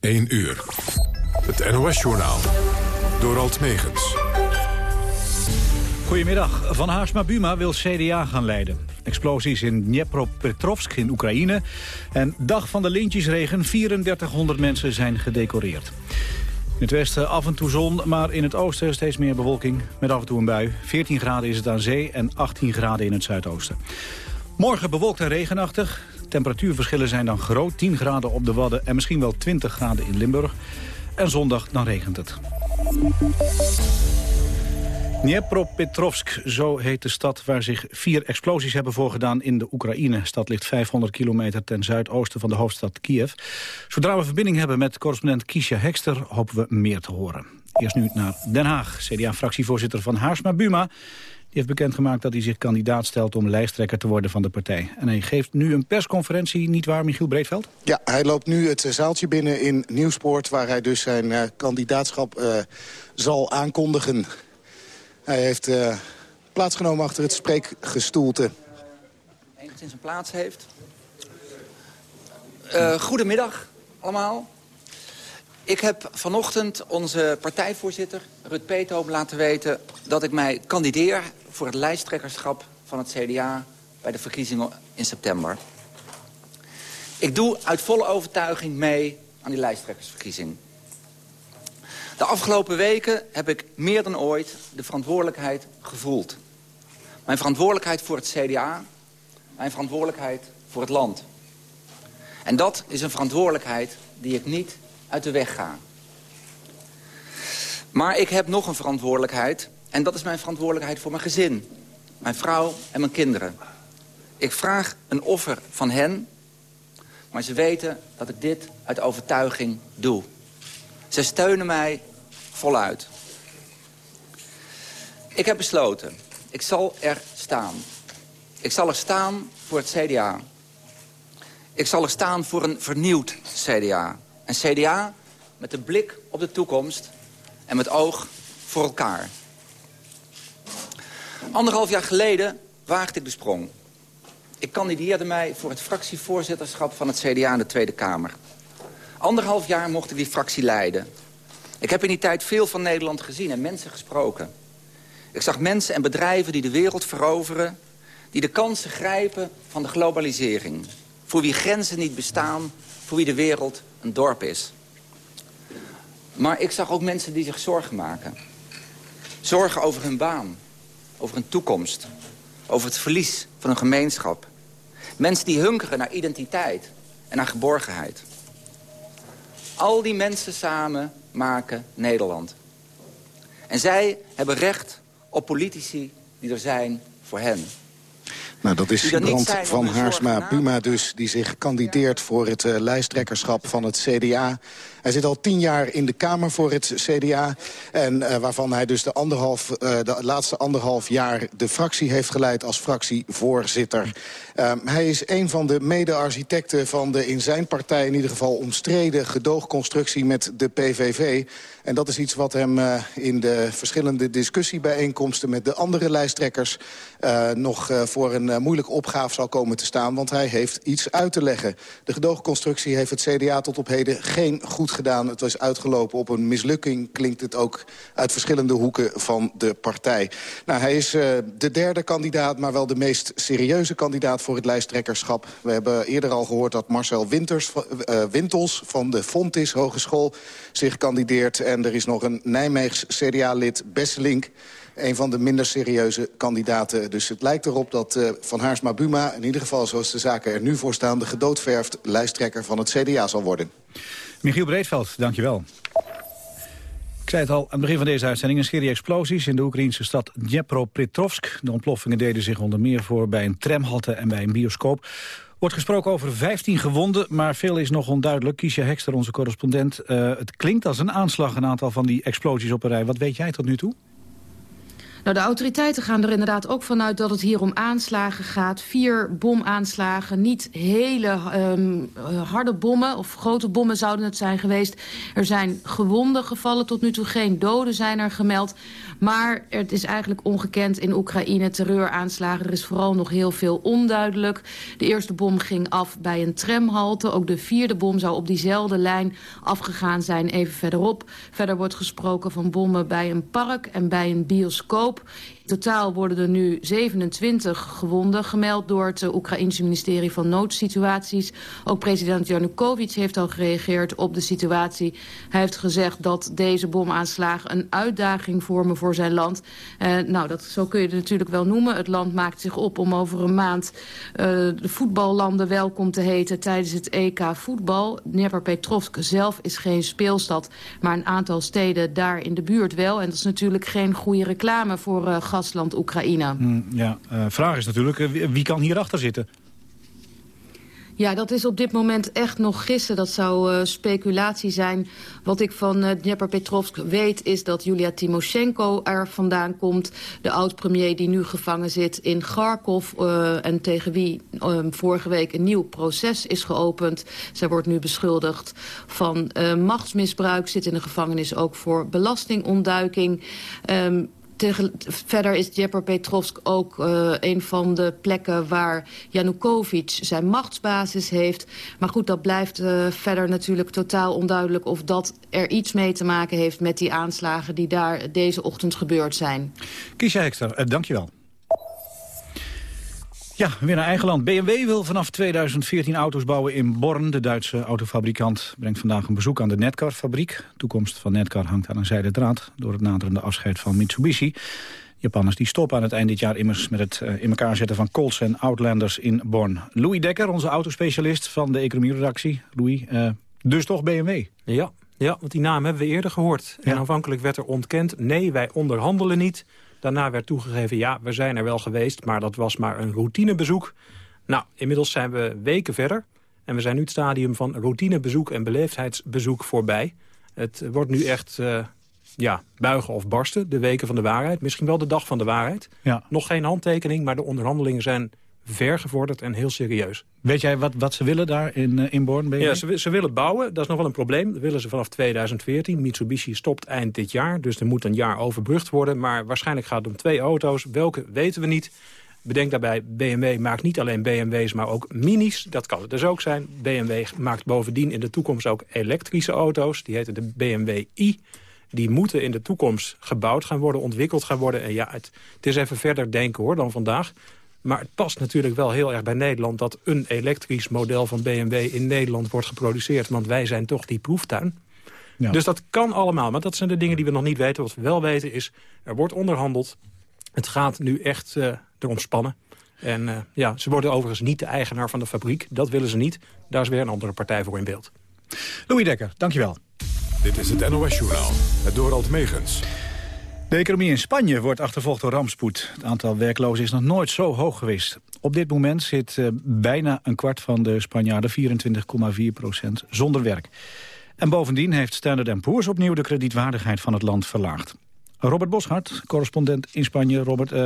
1 uur. Het NOS-journaal. Door Alt Megens. Goedemiddag. Van Haarsma Buma wil CDA gaan leiden. Explosies in Dnepropetrovsk in Oekraïne. En dag van de lintjesregen. 3400 mensen zijn gedecoreerd. In het westen af en toe zon, maar in het oosten steeds meer bewolking. Met af en toe een bui. 14 graden is het aan zee en 18 graden in het zuidoosten. Morgen bewolkt en regenachtig. Temperatuurverschillen zijn dan groot. 10 graden op de Wadden en misschien wel 20 graden in Limburg. En zondag dan regent het. Dnepropetrovsk, zo heet de stad waar zich vier explosies hebben voorgedaan in de Oekraïne. De stad ligt 500 kilometer ten zuidoosten van de hoofdstad Kiev. Zodra we verbinding hebben met correspondent Kisha Hekster hopen we meer te horen. Eerst nu naar Den Haag. CDA-fractievoorzitter van Haarsma Buma heeft bekendgemaakt dat hij zich kandidaat stelt om lijsttrekker te worden van de partij. En hij geeft nu een persconferentie, niet waar, Michiel Breedveld? Ja, hij loopt nu het zaaltje binnen in Nieuwspoort... waar hij dus zijn uh, kandidaatschap uh, zal aankondigen. Hij heeft uh, plaatsgenomen achter het spreekgestoelte. Enigszins een plaats heeft. goedemiddag allemaal. Ik heb vanochtend onze partijvoorzitter Rut Peethoop laten weten... dat ik mij kandideer voor het lijsttrekkerschap van het CDA... bij de verkiezingen in september. Ik doe uit volle overtuiging mee aan die lijsttrekkersverkiezing. De afgelopen weken heb ik meer dan ooit de verantwoordelijkheid gevoeld. Mijn verantwoordelijkheid voor het CDA, mijn verantwoordelijkheid voor het land. En dat is een verantwoordelijkheid die ik niet uit de weg ga. Maar ik heb nog een verantwoordelijkheid. En dat is mijn verantwoordelijkheid voor mijn gezin. Mijn vrouw en mijn kinderen. Ik vraag een offer van hen. Maar ze weten dat ik dit uit overtuiging doe. Ze steunen mij voluit. Ik heb besloten. Ik zal er staan. Ik zal er staan voor het CDA. Ik zal er staan voor een vernieuwd CDA. Een CDA met de blik op de toekomst en met oog voor elkaar. Anderhalf jaar geleden waagde ik de sprong. Ik kandideerde mij voor het fractievoorzitterschap van het CDA in de Tweede Kamer. Anderhalf jaar mocht ik die fractie leiden. Ik heb in die tijd veel van Nederland gezien en mensen gesproken. Ik zag mensen en bedrijven die de wereld veroveren... die de kansen grijpen van de globalisering. Voor wie grenzen niet bestaan, voor wie de wereld een dorp is. Maar ik zag ook mensen die zich zorgen maken. Zorgen over hun baan, over hun toekomst, over het verlies van een gemeenschap. Mensen die hunkeren naar identiteit en naar geborgenheid. Al die mensen samen maken Nederland. En zij hebben recht op politici die er zijn voor hen. Nou, dat is Brand van Haarsma Buma dus, die zich kandideert voor het uh, lijsttrekkerschap van het CDA. Hij zit al tien jaar in de Kamer voor het CDA. En uh, waarvan hij dus de, anderhalf, uh, de laatste anderhalf jaar de fractie heeft geleid als fractievoorzitter. Uh, hij is een van de mede-architecten van de in zijn partij in ieder geval omstreden gedoogconstructie met de PVV. En dat is iets wat hem uh, in de verschillende discussiebijeenkomsten met de andere lijsttrekkers nog voor een moeilijke opgave zal komen te staan. Want hij heeft iets uit te leggen. De gedoogconstructie heeft het CDA tot op heden geen goed gedaan. Het was uitgelopen op een mislukking, klinkt het ook uit verschillende hoeken van de partij. Nou, hij is de derde kandidaat, maar wel de meest serieuze kandidaat voor het lijsttrekkerschap. We hebben eerder al gehoord dat Marcel Winters, Wintels van de Fontis Hogeschool zich kandideert. En er is nog een Nijmeegs CDA-lid, Besselink een van de minder serieuze kandidaten. Dus het lijkt erop dat uh, Van Haarsma Buma... in ieder geval zoals de zaken er nu voor staan... de gedoodverfd lijsttrekker van het CDA zal worden. Michiel Breedveld, dankjewel. Ik zei het al aan het begin van deze uitzending. Een serie explosies in de Oekraïnse stad Dnepropetrovsk. De ontploffingen deden zich onder meer voor bij een tramhalte en bij een bioscoop. Wordt gesproken over 15 gewonden, maar veel is nog onduidelijk. Kiesja Hekster, onze correspondent. Uh, het klinkt als een aanslag, een aantal van die explosies op een rij. Wat weet jij tot nu toe? Nou, de autoriteiten gaan er inderdaad ook vanuit dat het hier om aanslagen gaat. Vier bomaanslagen, niet hele um, harde bommen of grote bommen zouden het zijn geweest. Er zijn gewonden gevallen, tot nu toe geen doden zijn er gemeld. Maar het is eigenlijk ongekend in Oekraïne, terreuraanslagen. Er is vooral nog heel veel onduidelijk. De eerste bom ging af bij een tramhalte. Ook de vierde bom zou op diezelfde lijn afgegaan zijn, even verderop. Verder wordt gesproken van bommen bij een park en bij een bioscoop corpo. Totaal worden er nu 27 gewonden gemeld door het Oekraïense ministerie van Noodsituaties. Ook president Janukovic heeft al gereageerd op de situatie. Hij heeft gezegd dat deze bomaanslagen een uitdaging vormen voor zijn land. Uh, nou, dat, zo kun je het natuurlijk wel noemen. Het land maakt zich op om over een maand uh, de voetballanden welkom te heten tijdens het EK voetbal. Dnepropetrovsk zelf is geen speelstad, maar een aantal steden daar in de buurt wel. En dat is natuurlijk geen goede reclame voor uh, gastland Oekraïne. Mm, ja, uh, vraag is natuurlijk, uh, wie, wie kan hierachter zitten? Ja, dat is op dit moment echt nog gissen. Dat zou uh, speculatie zijn. Wat ik van uh, Dnepropetrovsk weet is dat Julia Timoshenko er vandaan komt. De oud-premier die nu gevangen zit in Kharkov... Uh, en tegen wie vorige week een nieuw proces is geopend. Zij wordt nu beschuldigd van machtsmisbruik. Zit in de gevangenis ook voor belastingontduiking. Um, verder is Dnepropetrovsk ook uh, een van de plekken waar Janukovic zijn machtsbasis heeft. Maar goed, dat blijft uh, verder natuurlijk totaal onduidelijk of dat er iets mee te maken heeft met die aanslagen die daar deze ochtend gebeurd zijn. Kiesja Hekster, uh, dankjewel. Ja, weer naar eigen land. BMW wil vanaf 2014 auto's bouwen in Born. De Duitse autofabrikant brengt vandaag een bezoek aan de Netcar-fabriek. De toekomst van Netcar hangt aan een zijde draad... door het naderende afscheid van Mitsubishi. Japanners die stoppen aan het eind dit jaar immers... met het uh, in elkaar zetten van Colts en Outlanders in Born. Louis Dekker, onze autospecialist van de economieredactie. Louis, uh, dus toch BMW? Ja, ja, want die naam hebben we eerder gehoord. En aanvankelijk werd er ontkend... nee, wij onderhandelen niet... Daarna werd toegegeven, ja, we zijn er wel geweest... maar dat was maar een routinebezoek. Nou, inmiddels zijn we weken verder... en we zijn nu het stadium van routinebezoek en beleefdheidsbezoek voorbij. Het wordt nu echt... Uh, ja, buigen of barsten, de weken van de waarheid. Misschien wel de dag van de waarheid. Ja. Nog geen handtekening, maar de onderhandelingen zijn ver gevorderd en heel serieus. Weet jij wat, wat ze willen daar in, uh, in Born? Ja, ze, ze, willen bouwen. Dat is nog wel een probleem. Dat willen ze vanaf 2014. Mitsubishi stopt eind dit jaar, dus er moet een jaar overbrugd worden. Maar waarschijnlijk gaat het om twee auto's. Welke weten we niet. Bedenk daarbij, BMW maakt niet alleen BMW's, maar ook minis. Dat kan het dus ook zijn. BMW maakt bovendien in de toekomst ook elektrische auto's. Die heten de BMW i. Die moeten in de toekomst gebouwd gaan worden, ontwikkeld gaan worden. En ja, het, het is even verder denken hoor dan vandaag. Maar het past natuurlijk wel heel erg bij Nederland... dat een elektrisch model van BMW in Nederland wordt geproduceerd. Want wij zijn toch die proeftuin. Ja. Dus dat kan allemaal. Maar dat zijn de dingen die we nog niet weten. Wat we wel weten is, er wordt onderhandeld. Het gaat nu echt uh, erom spannen. En uh, ja, ze worden overigens niet de eigenaar van de fabriek. Dat willen ze niet. Daar is weer een andere partij voor in beeld. Louis Dekker, dankjewel. Dit is het NOS Journaal, het Dorald Megens. De economie in Spanje wordt achtervolgd door rampspoed. Het aantal werklozen is nog nooit zo hoog geweest. Op dit moment zit uh, bijna een kwart van de Spanjaarden, 24,4 procent, zonder werk. En bovendien heeft Standard Poor's opnieuw de kredietwaardigheid van het land verlaagd. Robert Boshart, correspondent in Spanje. Robert, uh,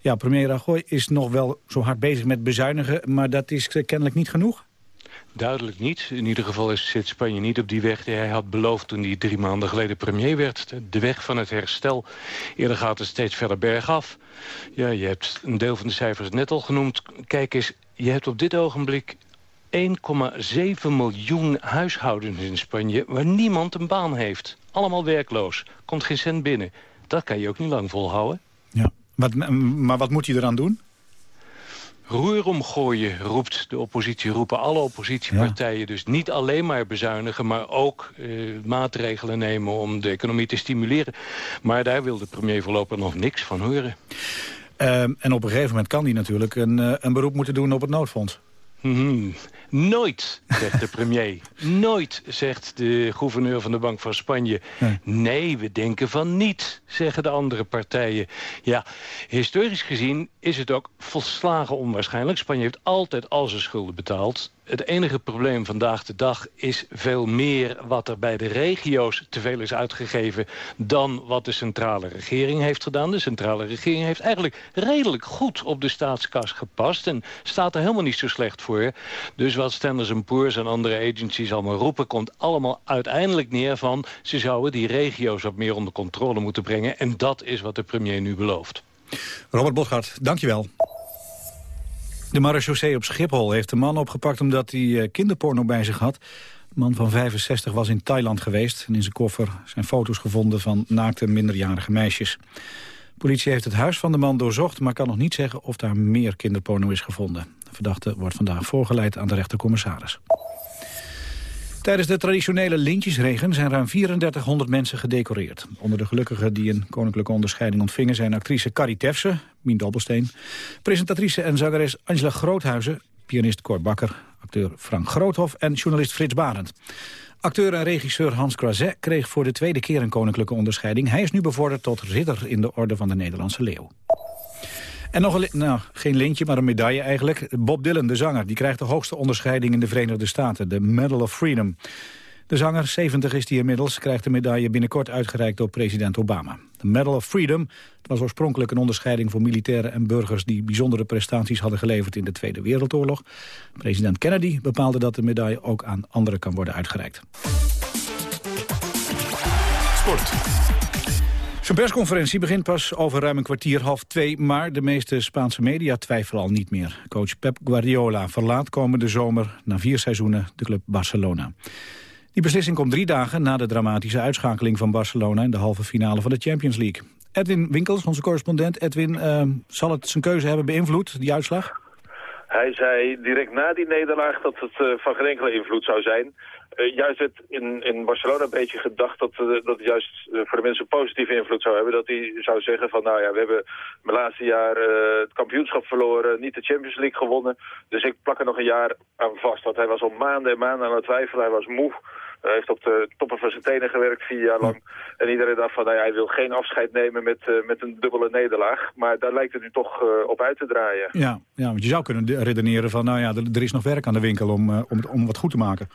ja, premier Rajoy is nog wel zo hard bezig met bezuinigen... maar dat is kennelijk niet genoeg? Duidelijk niet. In ieder geval zit Spanje niet op die weg die hij had beloofd toen hij drie maanden geleden premier werd. De weg van het herstel. Eerder gaat het steeds verder bergaf. Ja, je hebt een deel van de cijfers net al genoemd. Kijk eens, je hebt op dit ogenblik 1,7 miljoen huishoudens in Spanje waar niemand een baan heeft. Allemaal werkloos. Komt geen cent binnen. Dat kan je ook niet lang volhouden. Ja, wat, maar wat moet je eraan doen? Roer omgooien, roept de oppositie, roepen alle oppositiepartijen. Dus niet alleen maar bezuinigen, maar ook eh, maatregelen nemen om de economie te stimuleren. Maar daar wil de premier voorlopig nog niks van horen. Uh, en op een gegeven moment kan hij natuurlijk een, uh, een beroep moeten doen op het noodfonds. Hmm. Nooit, zegt de premier. Nooit, zegt de gouverneur van de Bank van Spanje. Nee. nee, we denken van niet, zeggen de andere partijen. Ja, historisch gezien is het ook volslagen onwaarschijnlijk. Spanje heeft altijd al zijn schulden betaald. Het enige probleem vandaag de dag is veel meer wat er bij de regio's te veel is uitgegeven dan wat de centrale regering heeft gedaan. De centrale regering heeft eigenlijk redelijk goed op de staatskas gepast en staat er helemaal niet zo slecht voor. Dus wat Standards Poor's en andere agencies allemaal roepen komt allemaal uiteindelijk neer van ze zouden die regio's wat meer onder controle moeten brengen en dat is wat de premier nu belooft. Robert Botgaard, dankjewel. De marechaussee op Schiphol heeft de man opgepakt omdat hij eh, kinderporno bij zich had. De man van 65 was in Thailand geweest en in zijn koffer zijn foto's gevonden van naakte minderjarige meisjes. De politie heeft het huis van de man doorzocht, maar kan nog niet zeggen of daar meer kinderporno is gevonden. De verdachte wordt vandaag voorgeleid aan de rechtercommissaris. Tijdens de traditionele lintjesregen zijn ruim 3400 mensen gedecoreerd. Onder de gelukkigen die een koninklijke onderscheiding ontvingen... zijn actrice Carrie Tefse, Mien Dobbelsteen... presentatrice en zangeres Angela Groothuizen... pianist Cor Bakker, acteur Frank Groothof en journalist Frits Barend. Acteur en regisseur Hans Croiset kreeg voor de tweede keer een koninklijke onderscheiding. Hij is nu bevorderd tot ridder in de Orde van de Nederlandse Leeuw. En nog een, nou, geen lintje, maar een medaille eigenlijk. Bob Dylan, de zanger, die krijgt de hoogste onderscheiding in de Verenigde Staten. De Medal of Freedom. De zanger, 70 is hij inmiddels, krijgt de medaille binnenkort uitgereikt door president Obama. De Medal of Freedom was oorspronkelijk een onderscheiding voor militairen en burgers die bijzondere prestaties hadden geleverd in de Tweede Wereldoorlog. President Kennedy bepaalde dat de medaille ook aan anderen kan worden uitgereikt. Sport. Zijn persconferentie begint pas over ruim een kwartier half twee... maar de meeste Spaanse media twijfelen al niet meer. Coach Pep Guardiola verlaat komende zomer na vier seizoenen de club Barcelona. Die beslissing komt drie dagen na de dramatische uitschakeling van Barcelona... in de halve finale van de Champions League. Edwin Winkels, onze correspondent. Edwin, uh, zal het zijn keuze hebben beïnvloed, die uitslag? Hij zei direct na die nederlaag dat het uh, van geen enkele invloed zou zijn. Uh, juist werd in, in Barcelona een beetje gedacht dat, uh, dat het juist voor de mensen positieve invloed zou hebben. Dat hij zou zeggen van nou ja, we hebben mijn laatste jaar het kampioenschap verloren, niet de Champions League gewonnen. Dus ik plak er nog een jaar aan vast. Want hij was al maanden en maanden aan het twijfelen, hij was moe. Hij heeft op de toppen van zijn tenen gewerkt vier jaar lang. En iedereen dacht van, nou ja, hij wil geen afscheid nemen met, uh, met een dubbele nederlaag. Maar daar lijkt het nu toch uh, op uit te draaien. Ja, ja, want je zou kunnen redeneren van, nou ja, er, is nog werk aan de winkel om, om, om wat goed te maken.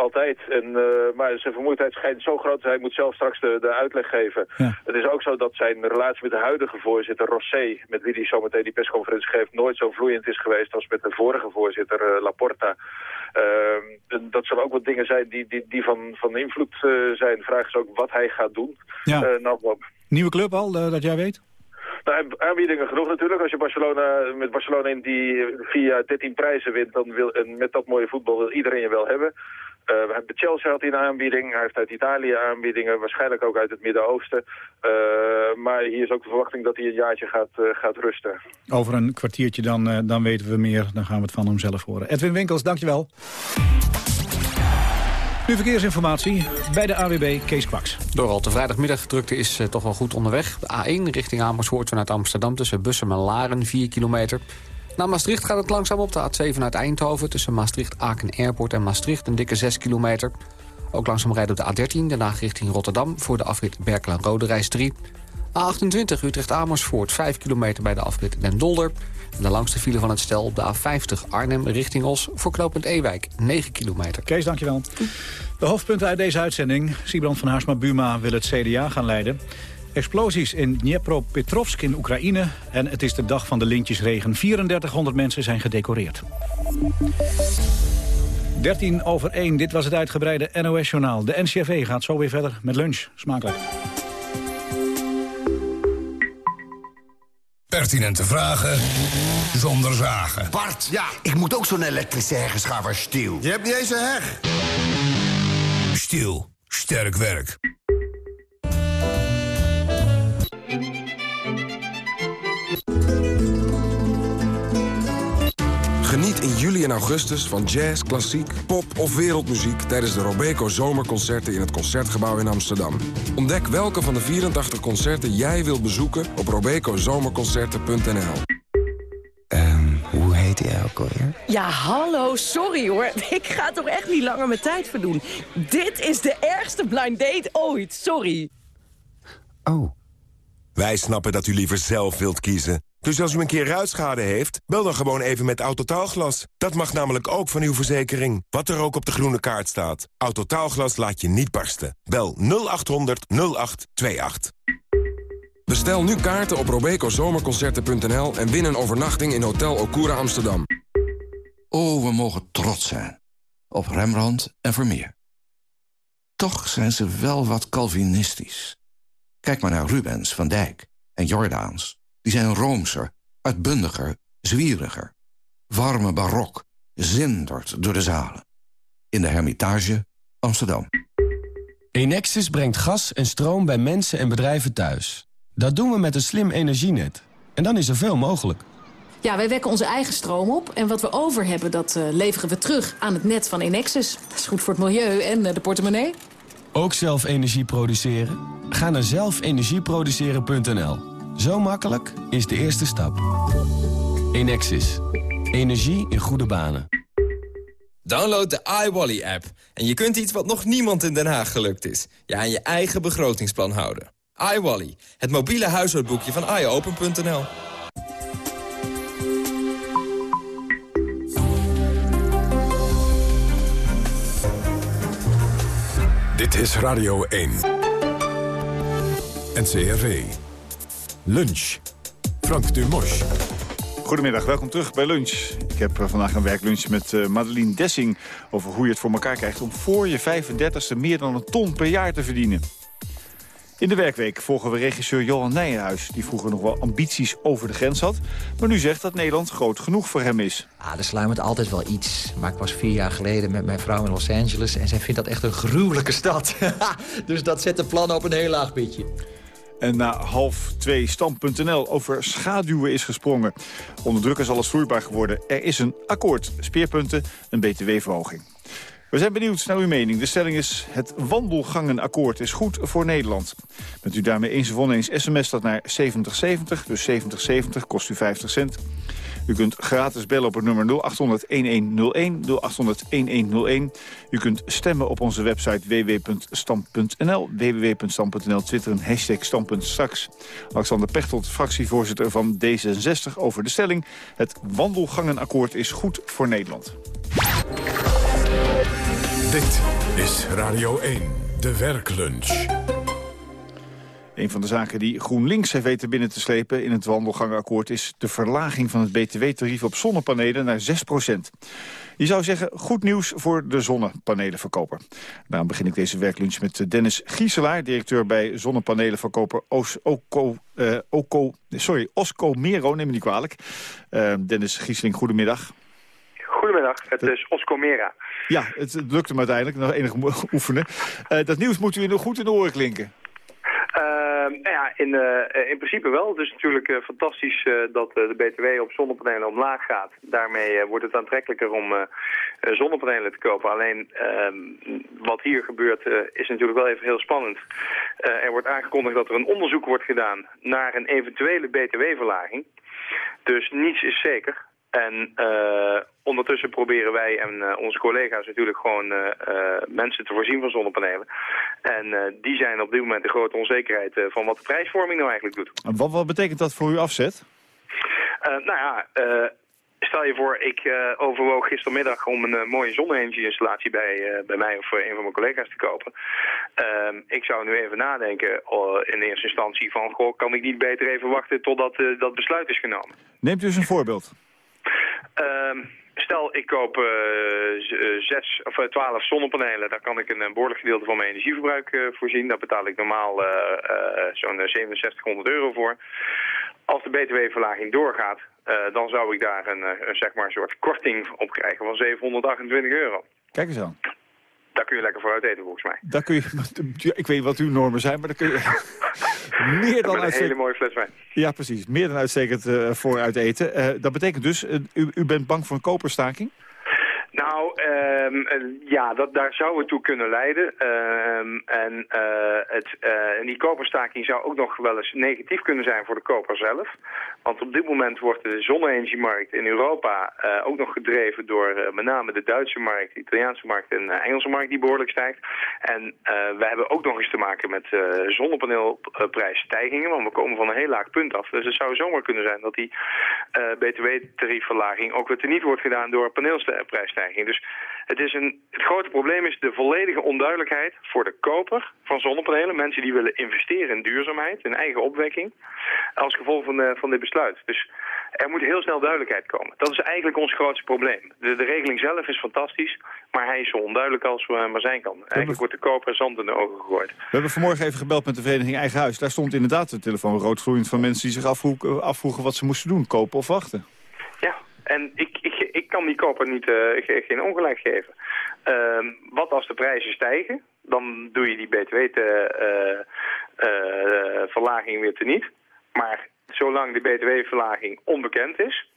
Altijd. En, uh, maar zijn vermoeidheid schijnt zo groot hij moet zelf straks de, de uitleg geven. Ja. Het is ook zo dat zijn relatie met de huidige voorzitter, Rossé, met wie hij zometeen die persconferentie geeft, nooit zo vloeiend is geweest als met de vorige voorzitter, uh, Laporta. Uh, dat zullen ook wat dingen zijn die, die, die van, van invloed uh, zijn. Vraag is ook wat hij gaat doen. Ja. nou, Nieuwe club al, dat jij weet? Nou, aanbiedingen genoeg natuurlijk. Als je Barcelona, met Barcelona in die via 13 prijzen wint, dan wil, en met dat mooie voetbal wil iedereen je wel hebben. Uh, bij Chelsea had hij een aanbieding. Hij heeft uit Italië aanbiedingen. Waarschijnlijk ook uit het Midden-Oosten. Uh, maar hier is ook de verwachting dat hij een jaartje gaat, uh, gaat rusten. Over een kwartiertje dan, dan weten we meer. Dan gaan we het van hem zelf horen. Edwin Winkels, dankjewel. Nu verkeersinformatie bij de AWB Kees Kwaks. Door de vrijdagmiddag drukte is uh, toch wel goed onderweg. De A1 richting Amersfoort vanuit Amsterdam tussen Bussum en Laren, 4 kilometer. Naar Maastricht gaat het langzaam op de A2 uit Eindhoven... tussen Maastricht-Aken Airport en Maastricht, een dikke 6 kilometer. Ook langzaam rijden op de A13, daarna richting Rotterdam... voor de afrit Berkel-Rode reis 3. A28 Utrecht-Amersfoort, 5 kilometer bij de afrit Den Dolder. En de langste file van het stel op de A50 Arnhem richting Os... voor knooppunt Ewijk, 9 kilometer. Kees, dankjewel. De hoofdpunten uit deze uitzending. Siebrand van Haarsma-Buma wil het CDA gaan leiden. Explosies in Dnepropetrovsk in Oekraïne. En het is de dag van de lintjesregen. 3400 mensen zijn gedecoreerd. 13 over 1, dit was het uitgebreide NOS-journaal. De NCRV gaat zo weer verder met lunch. Smakelijk. Pertinente vragen zonder zagen. Bart, ja, ik moet ook zo'n elektrische heggeschaver stiel. Je hebt niet eens een heg. Stiel, sterk werk. Geniet in juli en augustus van jazz, klassiek, pop of wereldmuziek... tijdens de Robeco Zomerconcerten in het Concertgebouw in Amsterdam. Ontdek welke van de 84 concerten jij wilt bezoeken op robecozomerconcerten.nl. Um, hoe heet hij ook alweer? Ja, hallo, sorry hoor. Ik ga toch echt niet langer mijn tijd verdoen. Dit is de ergste blind date ooit, sorry. Oh. Wij snappen dat u liever zelf wilt kiezen... Dus als u een keer ruitschade heeft, bel dan gewoon even met Autotaalglas. Dat mag namelijk ook van uw verzekering. Wat er ook op de groene kaart staat. Autotaalglas laat je niet barsten. Bel 0800 0828. Bestel nu kaarten op robecozomerconcerten.nl en win een overnachting in Hotel Okura Amsterdam. Oh, we mogen trots zijn. Op Rembrandt en Vermeer. Toch zijn ze wel wat Calvinistisch. Kijk maar naar Rubens, Van Dijk en Jordaans. Die zijn roomser, uitbundiger, zwieriger. Warme barok, zindert door de zalen. In de Hermitage, Amsterdam. Enexis brengt gas en stroom bij mensen en bedrijven thuis. Dat doen we met een slim energienet. En dan is er veel mogelijk. Ja, wij wekken onze eigen stroom op. En wat we over hebben, dat uh, leveren we terug aan het net van Enexis. Dat is goed voor het milieu en uh, de portemonnee. Ook zelf energie produceren? Ga naar zelfenergieproduceren.nl. Zo makkelijk is de eerste stap. Enexis. Energie in goede banen. Download de iWally-app en je kunt iets wat nog niemand in Den Haag gelukt is. Je aan je eigen begrotingsplan houden. iWally, het mobiele huishoudboekje van iOpen.nl. Dit is Radio 1. NCRV. Lunch. Frank Dumos. Goedemiddag, welkom terug bij Lunch. Ik heb eh, vandaag een werklunch met uh, Madeline Dessing... over hoe je het voor elkaar krijgt om voor je 35e meer dan een ton per jaar te verdienen. In de werkweek volgen we regisseur Johan Nijenhuis... die vroeger nog wel ambities over de grens had... maar nu zegt dat Nederland groot genoeg voor hem is. Ah, er sluimert altijd wel iets. Maar ik was vier jaar geleden met mijn vrouw in Los Angeles... en zij vindt dat echt een gruwelijke stad. dus dat zet de plannen op een heel laag pitje. En na half twee stand.nl over schaduwen is gesprongen. Onder druk is alles vloeibaar geworden. Er is een akkoord. Speerpunten, een btw-verhoging. We zijn benieuwd naar uw mening. De stelling is, het wandelgangenakkoord is goed voor Nederland. Bent u daarmee eens of oneens, sms dat naar 7070, dus 7070, kost u 50 cent. U kunt gratis bellen op het nummer 0800-1101, 0800-1101. U kunt stemmen op onze website www.stam.nl, www.stam.nl, twitteren, hashtag standpunt. Alexander Pechtold, fractievoorzitter van D66, over de stelling. Het wandelgangenakkoord is goed voor Nederland. Dit is Radio 1, de werklunch. Een van de zaken die GroenLinks heeft weten binnen te slepen in het wandelgangenakkoord is de verlaging van het btw-tarief op zonnepanelen naar 6% Je zou zeggen, goed nieuws voor de zonnepanelenverkoper. Daarom begin ik deze werklunch met Dennis Gieselaar, directeur bij zonnepanelenverkoper Os, Oko, uh, Oko, sorry, Osco Mero, neem me niet kwalijk. Uh, Dennis Gieseling, goedemiddag. Goedemiddag, het is Osco Mera. Ja, het, het lukt hem uiteindelijk, nog enige oefenen. Uh, dat nieuws moet u nog goed in de oren klinken. Uh, nou ja, in, uh, in principe wel. Het is natuurlijk uh, fantastisch dat de BTW op zonnepanelen omlaag gaat. Daarmee wordt het aantrekkelijker om zonnepanelen te kopen. Alleen ehm, wat hier gebeurt is natuurlijk wel even heel spannend. er wordt aangekondigd dat er een onderzoek wordt gedaan naar een eventuele BTW-verlaging. Dus niets is zeker. En uh, ondertussen proberen wij en uh, onze collega's natuurlijk gewoon uh, mensen te voorzien van zonnepanelen. En die zijn op dit moment de grote onzekerheid van wat de prijsvorming nou eigenlijk doet. En wat, wat betekent dat voor uw afzet? nou ja, stel je voor, ik overwoog gistermiddag om een mooie zonne-energie-installatie bij, bij mij of een van mijn collega's te kopen. Ehm, ik zou nu even nadenken in eerste instantie van, goh, kan ik niet beter even wachten totdat dat besluit is genomen? Neemt u eens een voorbeeld. Uh, stel, ik koop uh, zes of twaalf zonnepanelen. Daar kan ik een, behoorlijk gedeelte van mijn energieverbruik voorzien. Daar betaal ik normaal zo'n 6700 euro voor. Als de btw-verlaging doorgaat, dan zou ik daar een, een, zeg maar een soort korting op krijgen van 728 euro. Kijk eens aan. Daar kun je lekker voor uit eten, volgens mij. Daar kun je, ik weet niet wat uw normen zijn, maar daar kun je meer dan uitstekend... een hele mooie fles wijn. Ja, precies. Meer dan uitstekend uh, voor uit eten. Uh, dat betekent dus, uh, u, u bent bang voor een koperstaking? Nou, ehm, eh, ja, dat, daar zou het toe kunnen leiden. Ehm, en, uh, het, uh, die koperstaking zou ook nog wel eens negatief kunnen zijn voor de koper zelf. Want op dit moment wordt de zonne-energiemarkt in Europa ook nog gedreven door met name de Duitse markt, de Italiaanse markt en de Engelse markt die behoorlijk stijgt. En we hebben ook nog eens te maken met zonnepaneelprijsstijgingen, want we komen van een heel laag punt af. Dus het zou zomaar kunnen zijn dat die btw-tariefverlaging ook weer teniet wordt gedaan door paneelprijsstijgingen. Dus het, is een, het grote probleem is de volledige onduidelijkheid voor de koper van zonnepanelen. Mensen die willen investeren in duurzaamheid, in eigen opwekking, als gevolg van, de, van dit besluit. Dus er moet heel snel duidelijkheid komen. Dat is eigenlijk ons grootste probleem. De, de regeling zelf is fantastisch, maar hij is zo onduidelijk als we maar zijn kan. Eigenlijk wordt de koper zand in de ogen gegooid. We hebben vanmorgen even gebeld met de vereniging Eigen Huis. Daar stond inderdaad de telefoon roodgloeiend van mensen die zich afvroegen, afvroegen wat ze moesten doen. Kopen of wachten. Ja, en ik, ik kan die koper niet, uh, geen ongelijk geven. Uh, wat als de prijzen stijgen? Dan doe je die btw-verlaging uh, uh, weer teniet. Maar zolang de btw-verlaging onbekend is,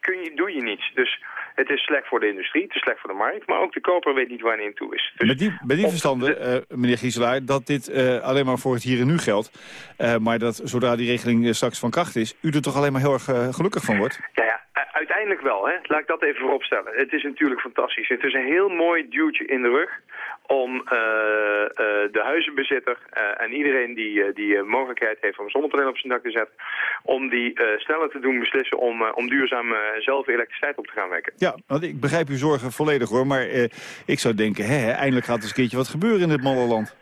kun je, doe je niets. Dus het is slecht voor de industrie, het is slecht voor de markt, maar ook de koper weet niet waar hij in toe is. Dus met die, met die verstanden, de... uh, meneer Gieselaar, dat dit uh, alleen maar voor het hier en nu geldt, uh, maar dat zodra die regeling straks van kracht is, u er toch alleen maar heel erg gelukkig van wordt? Ja, ja, uiteindelijk wel. Hè. Laat ik dat even vooropstellen. Het is natuurlijk fantastisch. Het is een heel mooi duwtje in de rug om uh, uh, de huizenbezitter uh, en iedereen die, die mogelijkheid heeft om zonnepanelen op zijn dak te zetten, om die sneller te doen beslissen om, om duurzaam zelf elektriciteit op te gaan wekken. Ja, want ik begrijp uw zorgen volledig hoor, maar ik zou denken, hè, eindelijk gaat er eens een keertje wat gebeuren in dit malle land.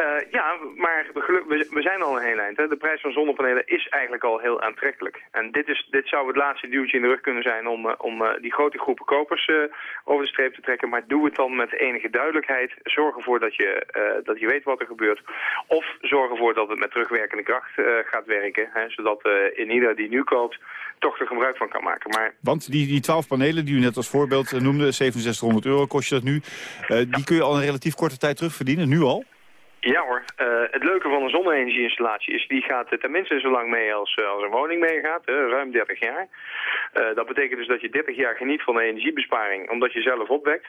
Uh, ja, maar we, zijn al een heel eind. Hè. De prijs van zonnepanelen is eigenlijk al heel aantrekkelijk. En dit, is, dit zou het laatste duwtje in de rug kunnen zijn om, uh, om uh, die grote groepen kopers over de streep te trekken. Maar doe het dan met enige duidelijkheid. Zorg ervoor dat je, dat je weet wat er gebeurt. Of zorg ervoor dat het met terugwerkende kracht gaat werken. Hè, zodat in ieder die nu koopt toch er gebruik van kan maken. Maar... Want die, die 12 panelen die u net als voorbeeld noemde, 6700 euro kost je dat nu. die kun je al in relatief korte tijd terugverdienen, nu al? Ja hoor, uh, het leuke van een zonne-energieinstallatie is, die gaat tenminste zo lang mee als, als een woning meegaat, ruim 30 jaar. Uh, dat betekent dus dat je 30 jaar geniet van de energiebesparing, omdat je zelf opwekt.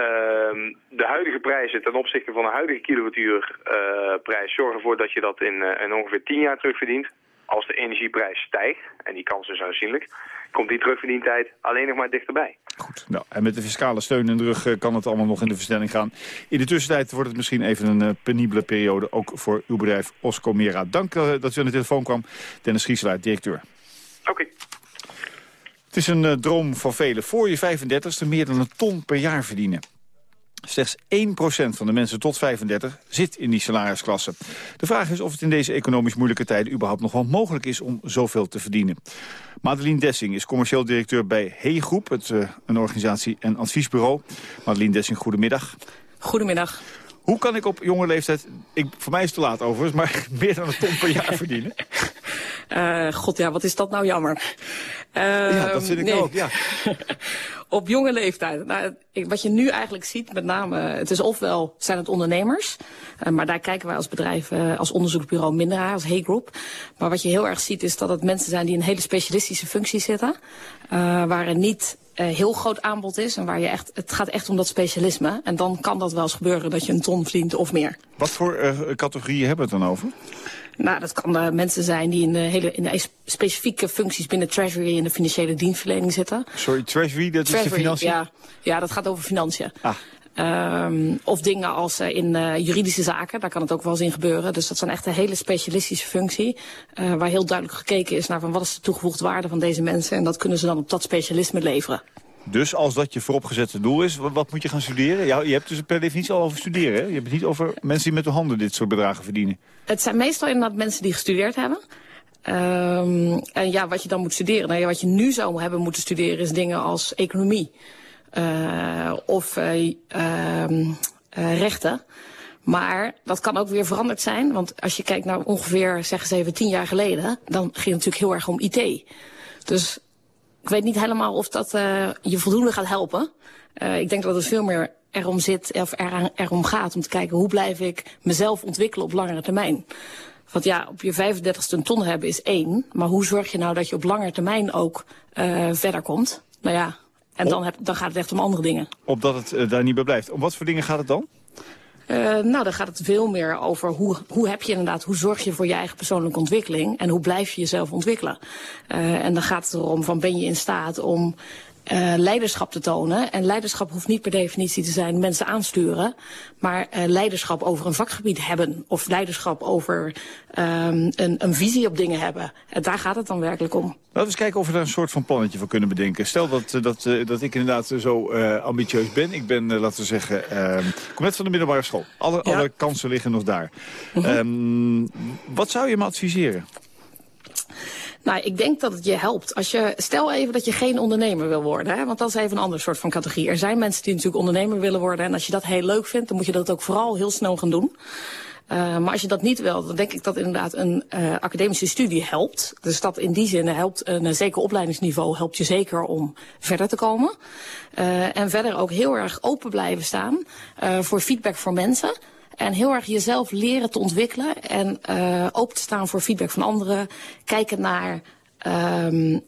Uh, de huidige prijzen ten opzichte van de huidige kilowattuurprijs zorgen ervoor dat je dat in, in ongeveer 10 jaar terugverdient. Als de energieprijs stijgt, en die kans is aanzienlijk, komt die terugverdientijd alleen nog maar dichterbij. Goed, nou, en met de fiscale steun in de rug kan het allemaal nog in de versnelling gaan. In de tussentijd wordt het misschien even een uh, penibele periode, ook voor uw bedrijf Oscomera. Dank uh, dat u aan de telefoon kwam, Dennis Gieselaar, directeur. Oké. Okay. Het is een uh, droom van velen. Voor je 35ste meer dan een ton per jaar verdienen. Slechts 1% van de mensen tot 35 zit in die salarisklasse. De vraag is of het in deze economisch moeilijke tijden überhaupt nog wel mogelijk is om zoveel te verdienen. Madeline Dessing is commercieel directeur bij Hey Groep, uh, een organisatie- en adviesbureau. Madeline Dessing, goedemiddag. Goedemiddag. Hoe kan ik op jonge leeftijd, ik, voor mij is het te laat overigens, maar meer dan een ton per jaar verdienen? Uh, God, ja, wat is dat nou jammer. Uh, ja, dat vind ik nee. ook, ja. op jonge leeftijd. Nou, wat je nu eigenlijk ziet, met name, het is ofwel zijn het ondernemers, uh, maar daar kijken wij als bedrijf, als onderzoeksbureau minder naar, als Hey Group. Maar wat je heel erg ziet is dat het mensen zijn die in een hele specialistische functie zitten, uh, waar er niet uh, heel groot aanbod is en waar je echt, het gaat echt om dat specialisme. En dan kan dat wel eens gebeuren dat je een ton verdient of meer. Wat voor uh, categorieën hebben we het dan over? Nou, dat kan uh, mensen zijn die in, de hele, in de specifieke functies binnen Treasury en de financiële dienstverlening zitten. Sorry, Treasury, dat Treasury, is de financiën? Ja, ja, dat gaat over financiën. Ah. Um, of dingen als uh, in uh, juridische zaken, daar kan het ook wel eens in gebeuren. Dus dat zijn echt een hele specialistische functie. Uh, waar heel duidelijk gekeken is naar van wat is de toegevoegde waarde van deze mensen. En dat kunnen ze dan op dat specialisme leveren. Dus als dat je vooropgezette doel is, wat, wat moet je gaan studeren? Ja, je hebt dus per definitie al over studeren. Hè? Je hebt het niet over mensen die met hun handen dit soort bedragen verdienen. Het zijn meestal inderdaad mensen die gestudeerd hebben. Um, en ja, wat je dan moet studeren. Nou, ja, wat je nu zou hebben moeten studeren is dingen als economie. Uh, of uh, uh, rechten. Maar dat kan ook weer veranderd zijn. Want als je kijkt naar ongeveer, zeggen ze even, tien jaar geleden... dan ging het natuurlijk heel erg om IT. Dus ik weet niet helemaal of dat je voldoende gaat helpen. Ik denk dat het veel meer erom zit, of er, erom gaat om te kijken... hoe blijf ik mezelf ontwikkelen op langere termijn. Want ja, op je 35ste een ton hebben is één. Maar hoe zorg je nou dat je op langere termijn ook uh, verder komt? Nou ja, En dan, heb, dan gaat het echt om andere dingen. Opdat het eh, daar niet bij blijft. Om wat voor dingen gaat het dan? Uh, nou, dan gaat het veel meer over hoe, hoe heb je inderdaad, hoe zorg je voor je eigen persoonlijke ontwikkeling en hoe blijf je jezelf ontwikkelen. Uh, en dan gaat het erom van ben je in staat om uh, leiderschap te tonen. En leiderschap hoeft niet per definitie te zijn mensen aansturen. Maar uh, leiderschap over een vakgebied hebben. Of leiderschap over um, een, een, visie op dingen hebben. En daar gaat het dan werkelijk om. Laten we eens kijken of we daar een soort van plannetje voor kunnen bedenken. Stel dat, eh, dat, dat ik inderdaad zo uh, ambitieus ben. Ik ben, laten we zeggen, uh, kom net van de middelbare school. Alle, ja. alle kansen liggen nog daar. -huh. um, wat zou je me adviseren? Nou, ik denk dat het je helpt. Als je, stel even dat je geen ondernemer wil worden. Hè? Want dat is even een ander soort van categorie. Er zijn mensen die natuurlijk ondernemer willen worden. En als je dat heel leuk vindt, dan moet je dat ook vooral heel snel gaan doen. Uh, maar als je dat niet wil, dan denk ik dat inderdaad een uh, academische studie helpt. Dus dat in die zin helpt een zeker opleidingsniveau helpt je zeker om verder te komen. En verder ook heel erg open blijven staan voor feedback voor mensen. En heel erg jezelf leren te ontwikkelen en uh, open te staan voor feedback van anderen. Kijken naar um, uh,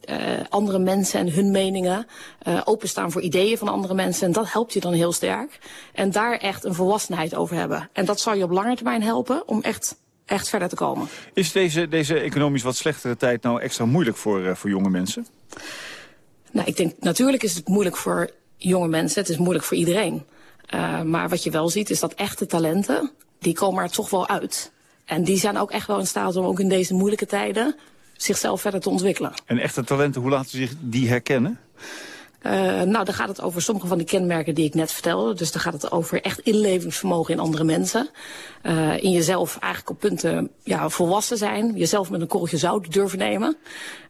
andere mensen en hun meningen. Uh, openstaan voor ideeën van andere mensen. En dat helpt je dan heel sterk. En daar echt een volwassenheid over hebben. En dat zal je op lange termijn helpen om echt, echt verder te komen. Is deze, deze economisch wat slechtere tijd nou extra moeilijk voor, uh, voor jonge mensen? Nou, ik denk natuurlijk is het moeilijk voor jonge mensen. Het is moeilijk voor iedereen. Uh, maar wat je wel ziet is dat echte talenten, die komen er toch wel uit. En die zijn ook echt wel in staat om ook in deze moeilijke tijden zichzelf verder te ontwikkelen. En echte talenten, hoe laten ze zich die herkennen? Uh, nou, dan gaat het over sommige van die kenmerken die ik net vertelde. Dus dan gaat het over echt inlevingsvermogen in andere mensen. Uh, in jezelf eigenlijk op punten ja, volwassen zijn. Jezelf met een korreltje zout durven nemen.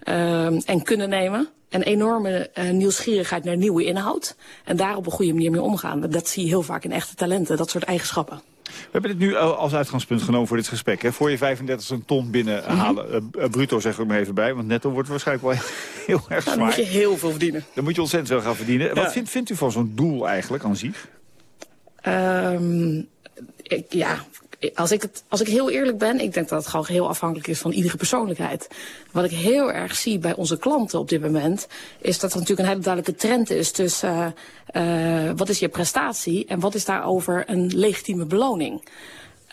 Uh, en kunnen nemen. Een enorme nieuwsgierigheid naar nieuwe inhoud. En daar op een goede manier mee omgaan. Dat zie je heel vaak in echte talenten, dat soort eigenschappen. We hebben dit nu als uitgangspunt genomen voor dit gesprek. Hè? Voor je 35 een ton binnenhalen. Mm -hmm. uh, bruto zeg ik maar even bij, want netto wordt waarschijnlijk wel heel erg zwaar. Dan moet je heel veel verdienen. Dan moet je ontzettend veel gaan verdienen. Ja. Wat vindt, vindt u van zo'n doel eigenlijk aan zich? Um, ik, ja, als ik, het, als ik heel eerlijk ben, ik denk dat het gewoon heel afhankelijk is van iedere persoonlijkheid. Wat ik heel erg zie bij onze klanten op dit moment, is dat er natuurlijk een hele duidelijke trend is tussen uh, uh, wat is je prestatie en wat is daarover een legitieme beloning.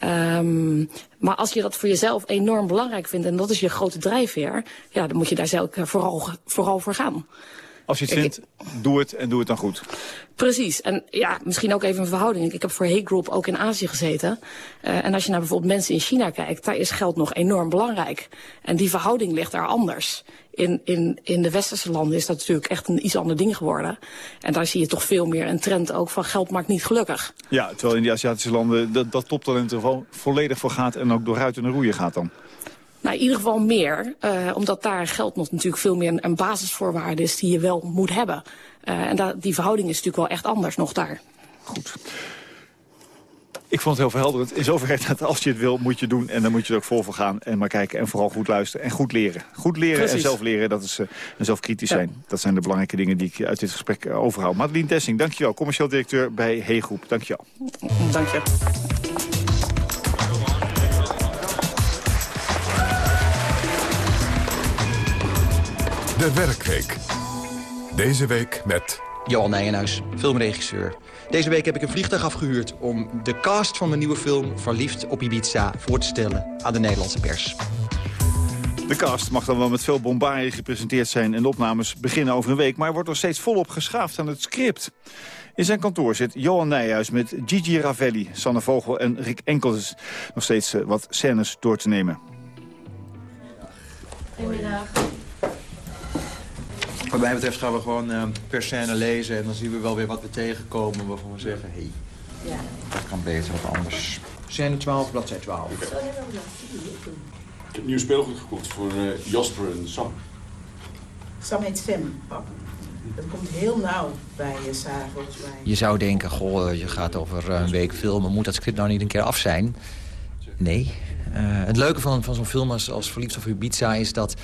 Um, maar als je dat voor jezelf enorm belangrijk vindt en dat is je grote drijfveer, ja, dan moet je daar zelf vooral, vooral voor gaan. Als je het vindt, doe het en doe het dan goed. Precies. En ja, misschien ook even een verhouding. Ik heb voor Hey Group ook in Azië gezeten. Uh, en als je naar bijvoorbeeld mensen in China kijkt, daar is geld nog enorm belangrijk. En die verhouding ligt daar anders. In, in, in de westerse landen is dat natuurlijk echt een iets ander ding geworden. En daar zie je toch veel meer een trend ook van geld maakt niet gelukkig. Ja, terwijl in die Aziatische landen dat, dat toptalent er volledig voor gaat en ook door ruiten en roeien gaat dan. Nou, in ieder geval meer, uh, omdat daar geld nog natuurlijk veel meer een, een basisvoorwaarde is die je wel moet hebben. Uh, en die verhouding is natuurlijk wel echt anders nog daar. Goed. Ik vond het heel verhelderend. In zoverre dat als je het wil, moet je doen. En dan moet je er ook vol voor gaan. En maar kijken en vooral goed luisteren. En goed leren. Goed leren Precies. en zelf leren. Dat is, uh, en zelf kritisch ja. zijn. Dat zijn de belangrijke dingen die ik uit dit gesprek overhoud. Madeline Tessing, dankjewel. Commercieel directeur bij Hey Groep. Dankjewel. Dank je. De Werkweek. Deze week met... Johan Nijenhuis, filmregisseur. Deze week heb ik een vliegtuig afgehuurd om de cast van mijn nieuwe film... Verliefd op Ibiza voor te stellen aan de Nederlandse pers. De cast mag dan wel met veel bombarie gepresenteerd zijn... en de opnames beginnen over een week... maar wordt nog steeds volop geschaafd aan het script. In zijn kantoor zit Johan Nijhuis met Gigi Ravelli, Sanne Vogel en Rick Enkels. Nog steeds uh, wat scènes door te nemen. Goedemiddag. Wat mij betreft gaan we gewoon uh, per scène lezen... en dan zien we wel weer wat we tegenkomen waarvan we zeggen... hé, hey, ja. dat kan beter wat anders. Scène 12, bladzij 12. Okay. Ik heb nieuw speelgoed gekocht voor uh, Jasper en Sam. Sam heet Sam, pap. Dat komt heel nauw bij je, Sarah, volgens mij. Je zou denken, goh, je gaat over een week filmen. Moet dat script nou niet een keer af zijn? Nee. Uh, het leuke van, van zo'n film als, als Verliefd of Ibiza is dat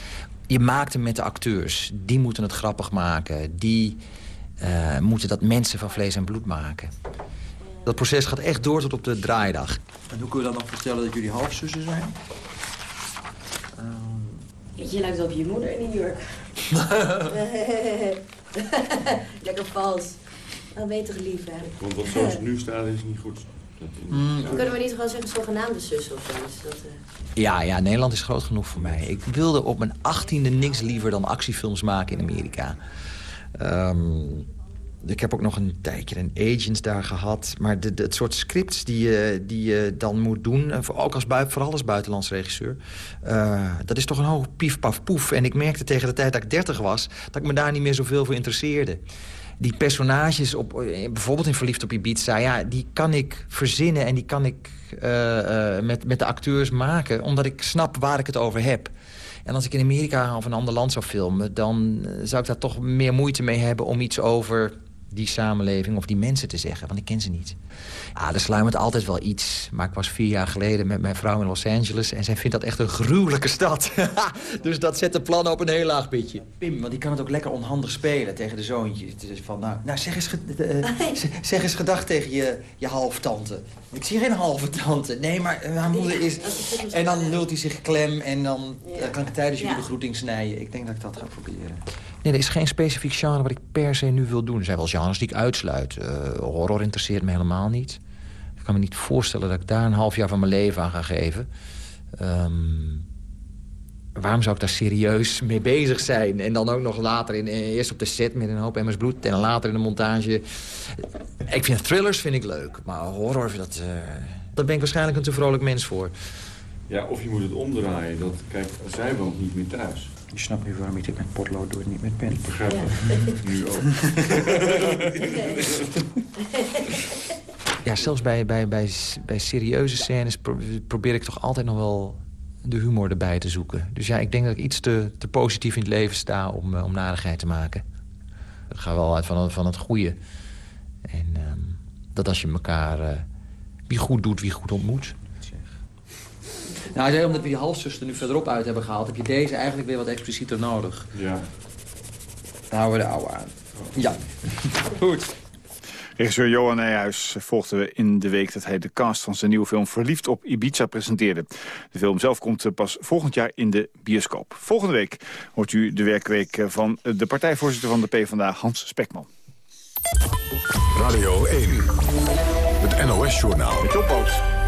je maakt hem met de acteurs. Die moeten het grappig maken. Die uh, moeten dat mensen van vlees en bloed maken. Dat proces gaat echt door tot op de draaidag. En hoe kun je dan nog vertellen dat jullie halfzussen zijn? Uh... Je lijkt op je moeder in New York. Lekker vals. Nou, beter lief, hè. Want wat zoals het nu staat is niet goed. Mm. Kunnen we niet gewoon zeggen zogenaamde zus of zo? Dus dat, eh, Ja, ja, Nederland is groot genoeg voor mij. Ik wilde op mijn achttiende niks liever dan actiefilms maken in Amerika. Ehm, ik heb ook nog een tijdje een agent daar gehad. Maar de, de- het soort scripts die je, die je dan moet doen... en voor- ook als vooral als buitenlands regisseur... eh, dat is toch een hoog pief, paf, poef. En ik merkte tegen de tijd dat ik dertig was... dat ik me daar niet meer zoveel voor interesseerde. Die personages, op, eh, bijvoorbeeld in Verliefd op Ibiza... Ja, die kan ik verzinnen en die kan ik eh, eh, met, met de acteurs maken... omdat ik snap waar ik het over heb. En als ik in Amerika of een ander land zou filmen... dan zou ik daar toch meer moeite mee hebben om iets over die samenleving of die mensen te zeggen. Want ik ken ze niet. Ja, er sluimert altijd wel iets. Maar ik was vier jaar geleden met mijn vrouw in Los Angeles... en zij vindt dat echt een gruwelijke stad. dus dat zet de plannen op een heel laag pitje. Pim, want die kan het ook lekker onhandig spelen tegen de zoontje. Het is van, nou, nou zeg, eens zeg eens gedag tegen je, je halftante. Ik zie geen halve tante. Nee, maar eh, haar moeder is... En dan lult hij zich klem en dan eh, kan ik tijdens jullie Ja. begroeting snijden. Ik denk dat ik dat ga proberen. Nee, er is geen specifiek genre wat ik per se nu wil doen. Er zijn wel genres die ik uitsluit. Eh, horror interesseert me helemaal niet. Ik kan me niet voorstellen dat ik daar een half jaar van mijn leven aan ga geven. Ehm, waarom zou ik daar serieus mee bezig zijn? En dan ook nog later, in, eh, eerst op de set met een hoop emmers bloed... en later in de montage. Ik vind thrillers vind ik leuk, maar horror, dat, eh, daar ben ik waarschijnlijk een te vrolijk mens voor. Ja, of je moet het omdraaien. Dat, kijk, zij woont niet meer thuis. Je snapt nu waarom ik dit met potlood doe en niet met pen. Begrijp. Nu ook. Ja, zelfs bij, bij, bij, bij serieuze scènes pro- probeer ik toch altijd nog wel de humor erbij te zoeken. Dus ja, ik denk dat ik iets te, te positief in het leven sta om, eh, om narigheid te maken. Ik ga wel uit van, het- van het goede. En ehm, dat als je elkaar... eh, wie goed doet, wie goed ontmoet. Nou, hij zei, omdat we die halfzuster nu verderop uit hebben gehaald... heb je deze eigenlijk weer wat explicieter nodig. Ja. Dan houden we de oude aan. Ja. Goed. Regisseur Johan Nijhuis volgden we in de week dat hij de cast van zijn nieuwe film Verliefd op Ibiza presenteerde. De film zelf komt eh, pas volgend jaar in de bioscoop. Volgende week hoort u de werkweek eh, van eh, de partijvoorzitter van de PvdA, Hans Spekman. Radio 1, het NOS-journaal. Met.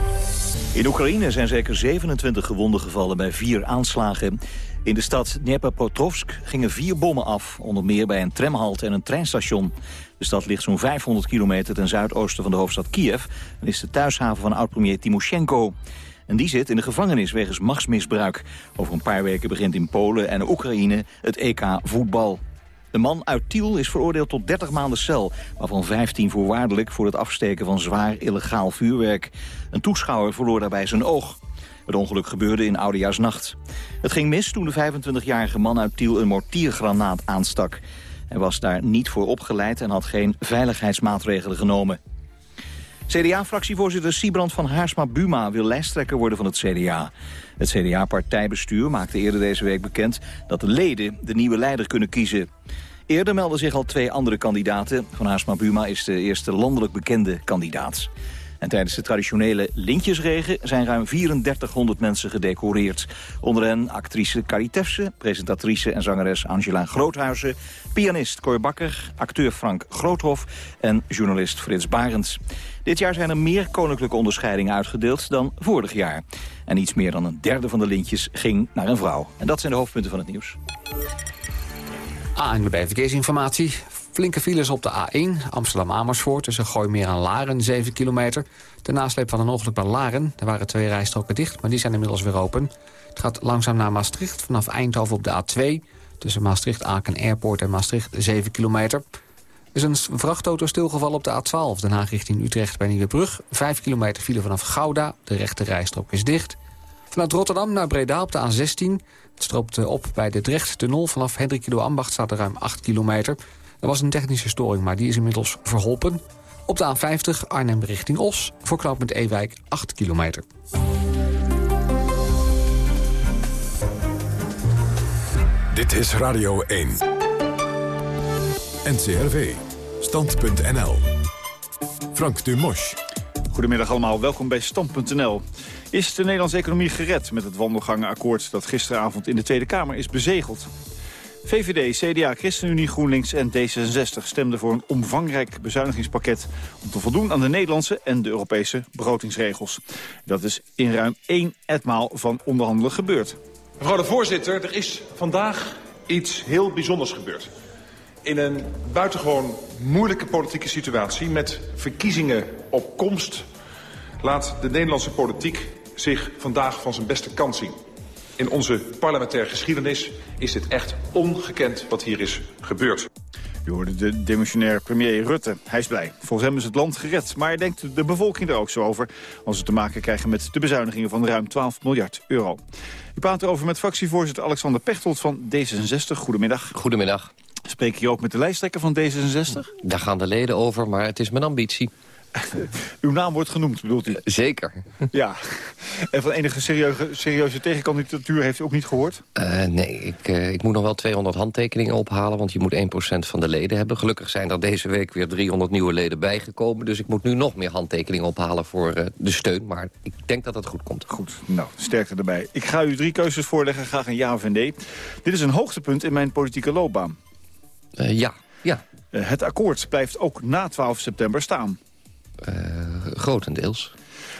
In Oekraïne zijn zeker 27 gewonden gevallen bij vier aanslagen. In de stad Dnepropetrovsk gingen vier bommen af, onder meer bij een tramhalte en een treinstation. De stad ligt zo'n 500 kilometer ten zuidoosten van de hoofdstad Kiev... en is de thuishaven van oud-premier Timoshenko. En die zit in de gevangenis wegens machtsmisbruik. Over een paar weken begint in Polen en Oekraïne het EK voetbal. De man uit Tiel is veroordeeld tot 30 maanden cel... waarvan 15 voorwaardelijk voor het afsteken van zwaar illegaal vuurwerk. Een toeschouwer verloor daarbij zijn oog. Het ongeluk gebeurde in Oudejaarsnacht. Het ging mis toen de 25-jarige man uit Tiel een mortiergranaat aanstak. Hij was daar niet voor opgeleid en had geen veiligheidsmaatregelen genomen. CDA-fractievoorzitter Siebrand van Haarsma-Buma wil lijsttrekker worden van het CDA. Het CDA-partijbestuur maakte eerder deze week bekend dat de leden de nieuwe leider kunnen kiezen. Eerder melden zich al twee andere kandidaten. Van Haarsma-Buma is de eerste landelijk bekende kandidaat. En tijdens de traditionele Lintjesregen zijn ruim 3400 mensen gedecoreerd. Onder hen actrice Carrie presentatrice en zangeres Angela Groothuizen... pianist Cor Bakker, acteur Frank Groothof en journalist Frits Barends. Dit jaar zijn er meer koninklijke onderscheidingen uitgedeeld dan vorig jaar. En iets meer dan een derde van de lintjes ging naar een vrouw. En dat zijn de hoofdpunten van het nieuws. ANWB Verkeersinformatie. Flinke files op de A1, Amsterdam-Amersfoort... tussen Gooimeer en Laren, 7 kilometer. De nasleep van een ongeluk bij Laren. Er waren twee rijstroken dicht, maar die zijn inmiddels weer open. Het gaat langzaam naar Maastricht vanaf Eindhoven op de A2... tussen Maastricht-Aken Airport en Maastricht, 7 kilometer. Er is een vrachtauto stilgevallen op de A12, Den Haag richting Utrecht bij Nieuwebrug. 5 kilometer file vanaf Gouda, de rechte rijstrook is dicht... Vanuit Rotterdam naar Breda op de A16. Het stroopt eh, op bij de Drecht-tunnel. Vanaf Hendrik Ambacht staat er ruim 8 kilometer. Er was een technische storing, maar die is inmiddels verholpen. Op de A50 Arnhem richting Os. Voor knooppunt Ewijk 8 kilometer. Dit is Radio 1. NCRV. Stand.nl. Frank Dumosch. Goedemiddag allemaal, welkom bij Stand.nl. Is de Nederlandse economie gered met het wandelgangenakkoord dat gisteravond in de Tweede Kamer is bezegeld? VVD, CDA, ChristenUnie, GroenLinks en D66 stemden voor een omvangrijk bezuinigingspakket... om te voldoen aan de Nederlandse en de Europese begrotingsregels. Dat is in ruim één etmaal van onderhandelen gebeurd. Mevrouw de voorzitter, er is vandaag iets heel bijzonders gebeurd. In een buitengewoon moeilijke politieke situatie met verkiezingen op komst... laat de Nederlandse politiek zich vandaag van zijn beste kant zien. In onze parlementaire geschiedenis is dit echt ongekend wat hier is gebeurd. U hoorde de demissionair premier Rutte. Hij is blij. Volgens hem is het land gered. Maar denkt de bevolking er ook zo over... als ze te maken krijgen met de bezuinigingen van ruim 12 miljard euro. U praat erover met fractievoorzitter Alexander Pechtold van D66. Goedemiddag. Goedemiddag. Spreek je ook met de lijsttrekker van D66? Daar gaan de leden over, maar het is mijn ambitie. Uw naam wordt genoemd, bedoelt u? Zeker. Ja. En van enige serieuze, serieuze tegenkandidatuur heeft u ook niet gehoord? Uh, nee, ik, uh, ik moet nog wel 200 handtekeningen ophalen... want je moet 1% van de leden hebben. Gelukkig zijn er deze week weer 300 nieuwe leden bijgekomen... dus ik moet nu nog meer handtekeningen ophalen voor uh, de steun. Maar ik denk dat het goed komt. Goed, nou, sterkte erbij. Ik ga u drie keuzes voorleggen, graag een ja of een nee. Dit is een hoogtepunt in mijn politieke loopbaan. ja, ja. het akkoord blijft ook na 12 september staan. Uh, grotendeels.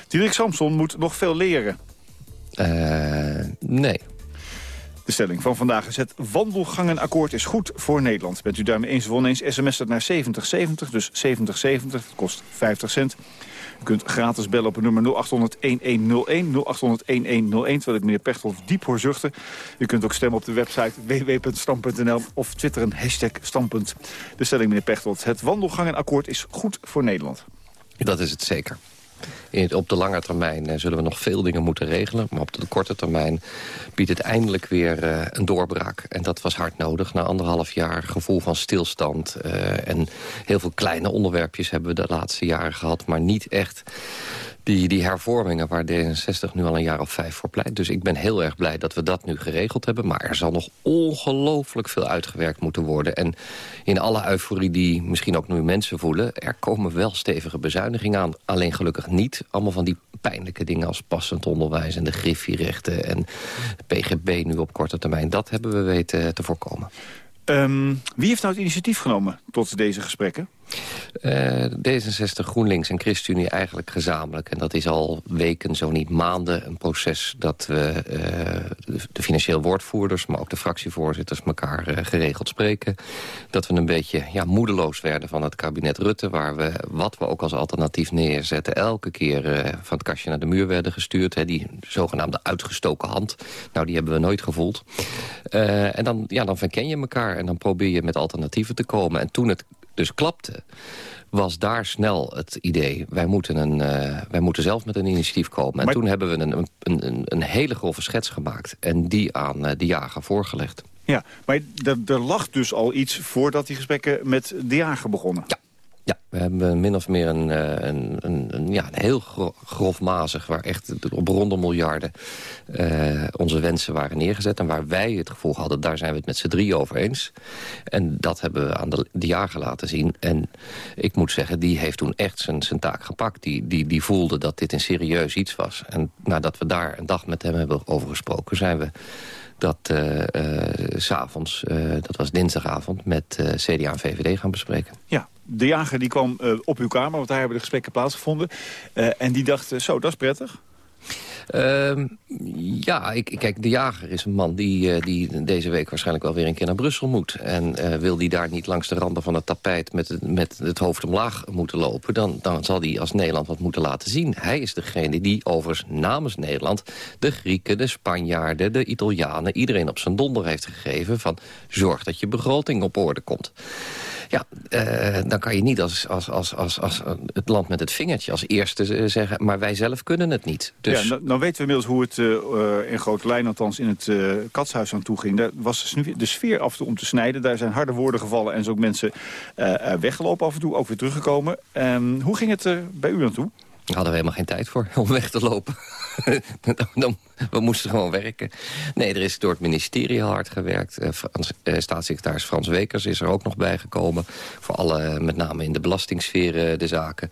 Diederik Samson moet nog veel leren. Uh, nee. De stelling van vandaag is het wandelgangenakkoord is goed voor Nederland. Bent u daarmee eens of oneens, sms het naar 7070, dus 7070, dat kost 50 cent. U kunt gratis bellen op het nummer 0800-1101, 0800-1101, terwijl ik meneer Pechtold diep hoor zuchten. U kunt ook stemmen op de website www.stam.nl of twitteren hashtag standpunt. De stelling meneer Pechtold, het wandelgangenakkoord is goed voor Nederland. Dat is het zeker. Op de lange termijn uh, zullen we nog veel dingen moeten regelen. Maar op de korte termijn biedt het eindelijk weer uh, een doorbraak. En dat was hard nodig. Na anderhalf jaar gevoel van stilstand. Uh, en heel veel kleine onderwerpjes hebben we de laatste jaren gehad. Maar niet echt die, die hervormingen waar D66 nu al een jaar of vijf voor pleit. Dus ik ben heel erg blij dat we dat nu geregeld hebben. Maar er zal nog ongelooflijk veel uitgewerkt moeten worden. En in alle euforie die misschien ook nu mensen voelen... er komen wel stevige bezuinigingen aan. Alleen gelukkig niet allemaal van die pijnlijke dingen... als passend onderwijs en de griffierechten en PGB nu op korte termijn. Dat hebben we weten te voorkomen. Um, wie heeft nou het initiatief genomen tot deze gesprekken? Uh, D66, GroenLinks en ChristenUnie eigenlijk gezamenlijk. En dat is al weken, zo niet maanden, een proces dat we uh, de, financieel woordvoerders... maar ook de fractievoorzitters elkaar uh, geregeld spreken. Dat we een beetje ja, moedeloos werden van het kabinet Rutte... waar we, wat we ook als alternatief neerzetten... elke keer van het kastje naar de muur werden gestuurd. Hè, die zogenaamde uitgestoken hand. Nou, die hebben we nooit gevoeld. en dan, ja, dan verken je elkaar en dan probeer je met alternatieven te komen. En toen het dus klapte, was daar snel het idee... wij moeten, een, uh, wij moeten zelf met een initiatief komen. En maar... toen hebben we een, een, een, hele grove schets gemaakt... en die aan uh, de jager voorgelegd. Ja, maar er lag dus al iets voordat die gesprekken met de jager begonnen. Ja. Ja, we hebben min of meer een, een, een, een ja, een heel grofmazig... waar echt op ronde miljarden uh, onze wensen waren neergezet... en waar wij het gevoel hadden, daar zijn we het met z'n drie over eens. En dat hebben we aan de, de jager laten zien. En ik moet zeggen, die heeft toen echt zijn, zijn taak gepakt. Die, die, die voelde dat dit een serieus iets was. En nadat we daar een dag met hem hebben over gesproken... zijn we dat uh, uh, s'avonds, dat was dinsdagavond, met CDA en VVD gaan bespreken. Ja, de jager die kwam uh, op uw kamer, want daar hebben de gesprekken plaatsgevonden. Uh, en die dacht, uh, zo, dat is prettig. Uh, ja, ik, kijk, de jager is een man die, die deze week waarschijnlijk wel weer een keer naar Brussel moet. En wil die daar niet langs de randen van het tapijt met, met het hoofd omlaag moeten lopen... Dan, dan zal hij als Nederland wat moeten laten zien. Hij is degene die overigens namens Nederland de Grieken, de Spanjaarden, de Italianen... iedereen op zijn donder heeft gegeven van zorg dat je begroting op orde komt. Ja, uh, dan kan je niet als, als, als, als, als het land met het vingertje als eerste zeggen... maar wij zelf kunnen het niet. Dus... Ja, dan, weten we inmiddels hoe het uh, in grote lijn althans in het uh, katshuis aan toe ging. Daar was de sfeer af en toe om te snijden. Daar zijn harde woorden gevallen en zo ook mensen weggelopen af en toe. Ook weer teruggekomen. Um, hoe ging het bij u aan toe? Daar hadden we helemaal geen tijd voor om weg te lopen. we moesten gewoon werken. Nee, er is door het ministerie hard gewerkt. Uh, Frans, uh, staatssecretaris Frans Wekers is er ook nog bijgekomen. Voor alle, met name in de belastingsfeer, uh, de zaken.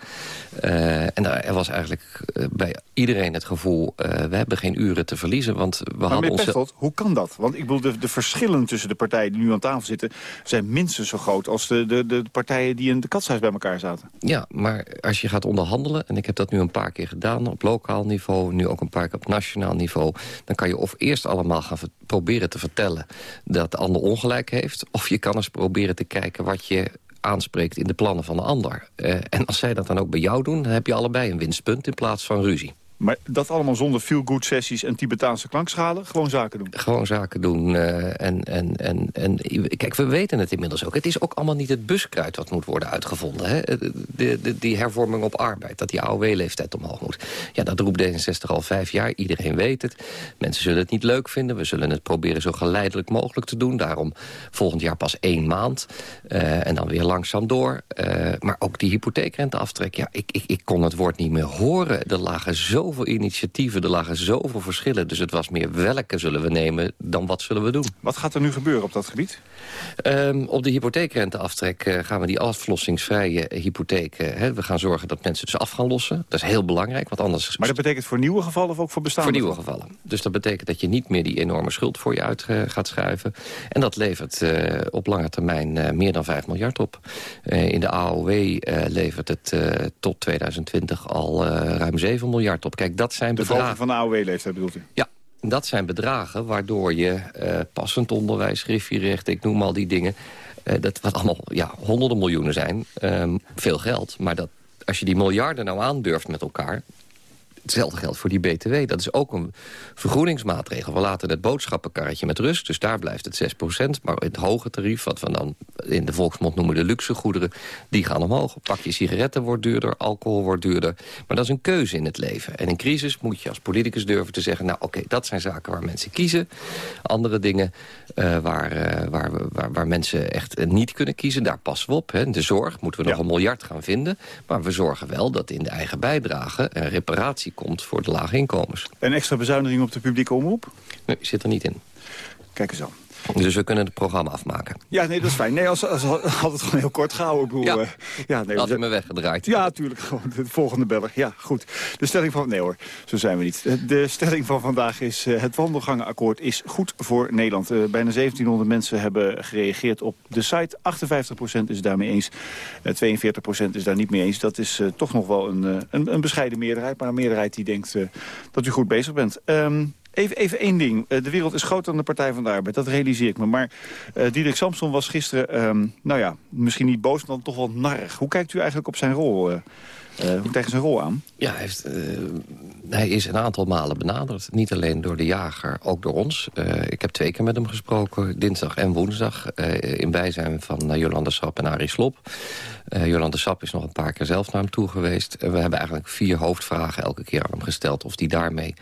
En daar, er was eigenlijk bij iedereen het gevoel... we hebben geen uren te verliezen, want we maar hadden onze... Hoe kan dat? Want ik bedoel, de, de, verschillen tussen de partijen die nu aan tafel zitten... zijn minstens zo groot als de, de, de partijen die in de katshuis bij elkaar zaten. Ja, maar als je gaat onderhandelen... en ik heb dat nu een paar keer gedaan op lokaal niveau... nu ook een paar keer op nationaal niveau... dan kan je of eerst allemaal gaan proberen te vertellen... dat de ander ongelijk heeft... of je kan eens proberen te kijken wat je aanspreekt in de plannen van de ander. Uh, en als zij dat dan ook bij jou doen... dan heb je allebei een winstpunt in plaats van ruzie. Maar dat allemaal zonder feel-good sessies en Tibetaanse klankschalen? Gewoon zaken doen? Gewoon zaken doen. Uh, en, en, en, en kijk, we weten het inmiddels ook. Het is ook allemaal niet het buskruid wat moet worden uitgevonden. Hè? De, die hervorming op arbeid, dat die AOW-leeftijd omhoog moet. Ja, dat roept D66 al vijf jaar. Iedereen weet het. Mensen zullen het niet leuk vinden. We zullen het proberen zo geleidelijk mogelijk te doen. Daarom volgend jaar pas één maand. Uh, en dan weer langzaam door. Maar ook die hypotheekrenteaftrek. Ja, ik, ik, ik kon het woord niet meer horen. Er lagen zo zoveel initiatieven, er lagen zoveel verschillen. Dus het was meer welke zullen we nemen dan wat zullen we doen. Wat gaat er nu gebeuren op dat gebied? Um, op de hypotheekrenteaftrek uh, gaan we die aflossingsvrije hypotheken... Hè, we gaan zorgen dat mensen dus af gaan lossen. Dat is heel belangrijk, want anders... Maar dat betekent voor nieuwe gevallen of ook voor bestaande Voor nieuwe gevallen. Dus dat betekent dat je niet meer die enorme schuld voor je uit uh, gaat schuiven. En dat levert uh, op lange termijn meer dan 5 miljard op. in de AOW levert het tot 2020 al ruim 7 miljard op. Kijk, dat zijn de bedragen... van de AOW-leeftijd bedoelt u? Ja, dat zijn bedragen waardoor je uh, passend onderwijs, griffierecht, ik noem al die dingen... Uh, dat wat allemaal ja, honderden miljoenen zijn, um, veel geld. Maar dat, als je die miljarden nou aandurft met elkaar... Hetzelfde geldt voor die BTW. Dat is ook een vergroeningsmaatregel. We laten het boodschappenkarretje met rust, dus daar blijft het 6%. Maar het hoge tarief, wat we dan in de volksmond noemen de luxe goederen... die gaan omhoog. Pakje sigaretten wordt duurder, alcohol wordt duurder. Maar dat is een keuze in het leven. En in crisis moet je als politicus durven te zeggen... nou oké, dat zijn zaken waar mensen kiezen. Andere dingen uh, waar, uh, waar, waar, waar, mensen echt niet kunnen kiezen, daar passen we op. Hè. De zorg moeten we nog een miljard gaan vinden. Maar we zorgen wel dat in de eigen bijdrage een reparatie komt voor de lage inkomens. Een extra bezuiniging op de publieke omroep? Nee, zit er niet in. Kijk eens aan. Dus we kunnen het programma afmaken. Ja, nee, dat is fijn. Nee, als, als, had het gewoon heel kort gehouden. Boel, ja, uh, ja nee, had hij me weggedraaid. Ja, natuurlijk. Gewoon de volgende beller. Ja, goed. De stelling van... Nee hoor, zo zijn we niet. De stelling van vandaag is... Uh, het wandelgangenakkoord is goed voor Nederland. Uh, bijna 1700 mensen hebben gereageerd op de site. 58% is daarmee eens. 42% is daar niet mee eens. Dat is toch nog wel een, een, een, bescheiden meerderheid. Maar een meerderheid die denkt dat u goed bezig bent. Um, Even, even één ding. De wereld is groter dan de Partij van de Arbeid. Dat realiseer ik me. Maar uh, Diederik Samson was gisteren, um, nou ja, misschien niet boos, maar toch wel narrig. Hoe kijkt u eigenlijk op zijn rol? Uh, uh, hoe tegen zijn rol aan? Ja, hij, is een aantal malen benaderd. Niet alleen door de jager, ook door ons. Ik heb twee keer met hem gesproken, dinsdag en woensdag... in bijzijn van Jolande Sap en Arie Slop. Jolande Sap is nog een paar keer zelf naar hem toe geweest. We hebben eigenlijk vier hoofdvragen elke keer aan hem gesteld... of die daarmee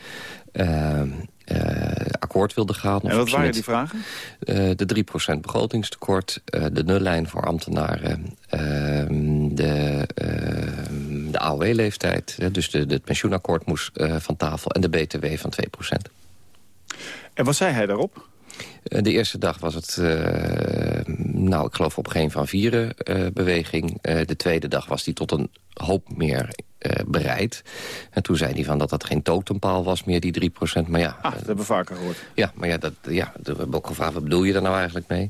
akkoord wilde gaan. En wat waren die vragen? Uh, de 3% begrotingstekort, de nullijn voor ambtenaren... Ehm, de, ehm, de AOW-leeftijd, dus de, de, het pensioenakkoord moest van tafel... en de BTW van 2%. En wat zei hij daarop? De eerste dag was het, uh, nou, ik geloof op geen van vieren uh, beweging. Uh, de tweede dag was hij tot een hoop meer bereid. En toen zei hij van dat dat geen totempaal was meer, die 3%. Maar ja, ah, dat hebben we vaker gehoord. Ja, maar ja, dat, ja, we hebben ook gevraagd, wat bedoel je daar nou eigenlijk mee?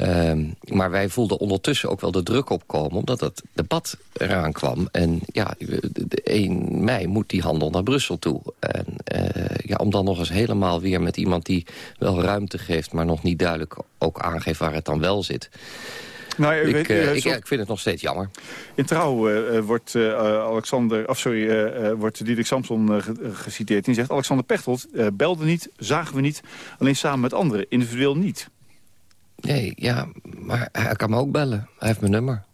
Um, maar wij voelden ondertussen ook wel de druk opkomen... omdat het debat eraan kwam. En ja, de 1 mei moet die handel naar Brussel toe. En uh, ja, om dan nog eens helemaal weer met iemand die wel ruimte geeft... maar nog niet duidelijk ook aangeeft waar het dan wel zit... Nou, ik, weet, uh, ik, ja, ik, vind het nog steeds jammer. In Trouw uh, wordt uh, Alexander, of sorry, wordt Diederik Samson geciteerd. Die zegt, Alexander Pechtold belde niet, zagen we niet, alleen samen met anderen, individueel niet. Nee, ja, maar hij kan me ook bellen. Hij heeft mijn nummer.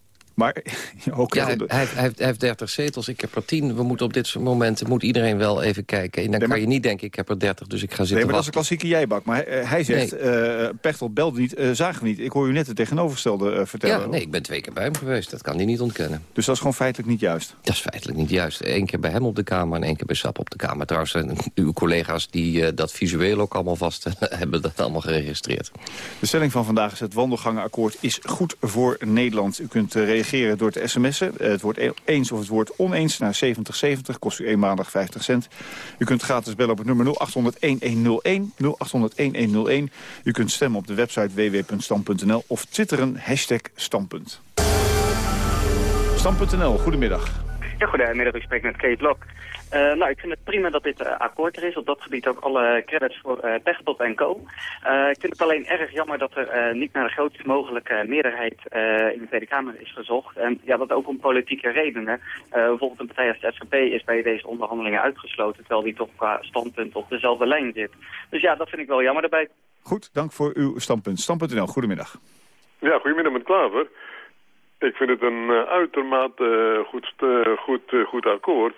Maar ook... Ja, hij, hij, heeft, hij, heeft, hij heeft 30 zetels, ik heb er 10. We moeten op dit moment moet iedereen wel even kijken. En dan kan je niet denken, ik heb er 30, dus ik ga zitten Nee, maar dat is een klassieke jijbak. Maar hij, hij zegt, eh Pechtold belde niet, eh, zagen we niet. Ik hoor u net het tegenovergestelde eh, vertellen. Ja, nee, ik ben twee keer bij hem geweest. Dat kan hij niet ontkennen. Dus dat is gewoon feitelijk niet juist? Dat is feitelijk niet juist. Eén keer bij hem op de kamer en één keer bij Sap op de kamer. Trouwens, eh, uw collega's die eh, dat visueel ook allemaal vast hebben dat allemaal geregistreerd. De stelling van vandaag is het wandelgangenakkoord is goed voor Nederland. U kunt eh, door te sms'en. Eh, het woord e- eens of het woord oneens naar 7070. Kost u eenmalig 50 cent. U kunt gratis bellen op het nummer 0800-1101. 0800-1101. U kunt stemmen op de website www.stam.nl of twitteren hashtag standpunt. Stam.nl, goedemiddag. Ja, goedemiddag. Ik spreek met Kate Blok. Eh, nou, ik vind het prima dat dit eh, akkoord er is. Op dat gebied ook alle credits voor uh, en Co. Eh, ik vind het alleen erg jammer dat er eh, niet naar de grootst mogelijke meerderheid eh, in de Tweede Kamer is gezocht. En ja, dat ook om politieke redenen. Eh, bijvoorbeeld een partij als de SGP is bij deze onderhandelingen uitgesloten, terwijl die toch qua standpunt op dezelfde lijn zit. Dus ja, dat vind ik wel jammer daarbij. Goed, dank voor uw standpunt. Stam.nl, goedemiddag. Ja, goedemiddag met Klaver. Ik vind het een uh, uitermate uh, goed, uh, goed, goed akkoord.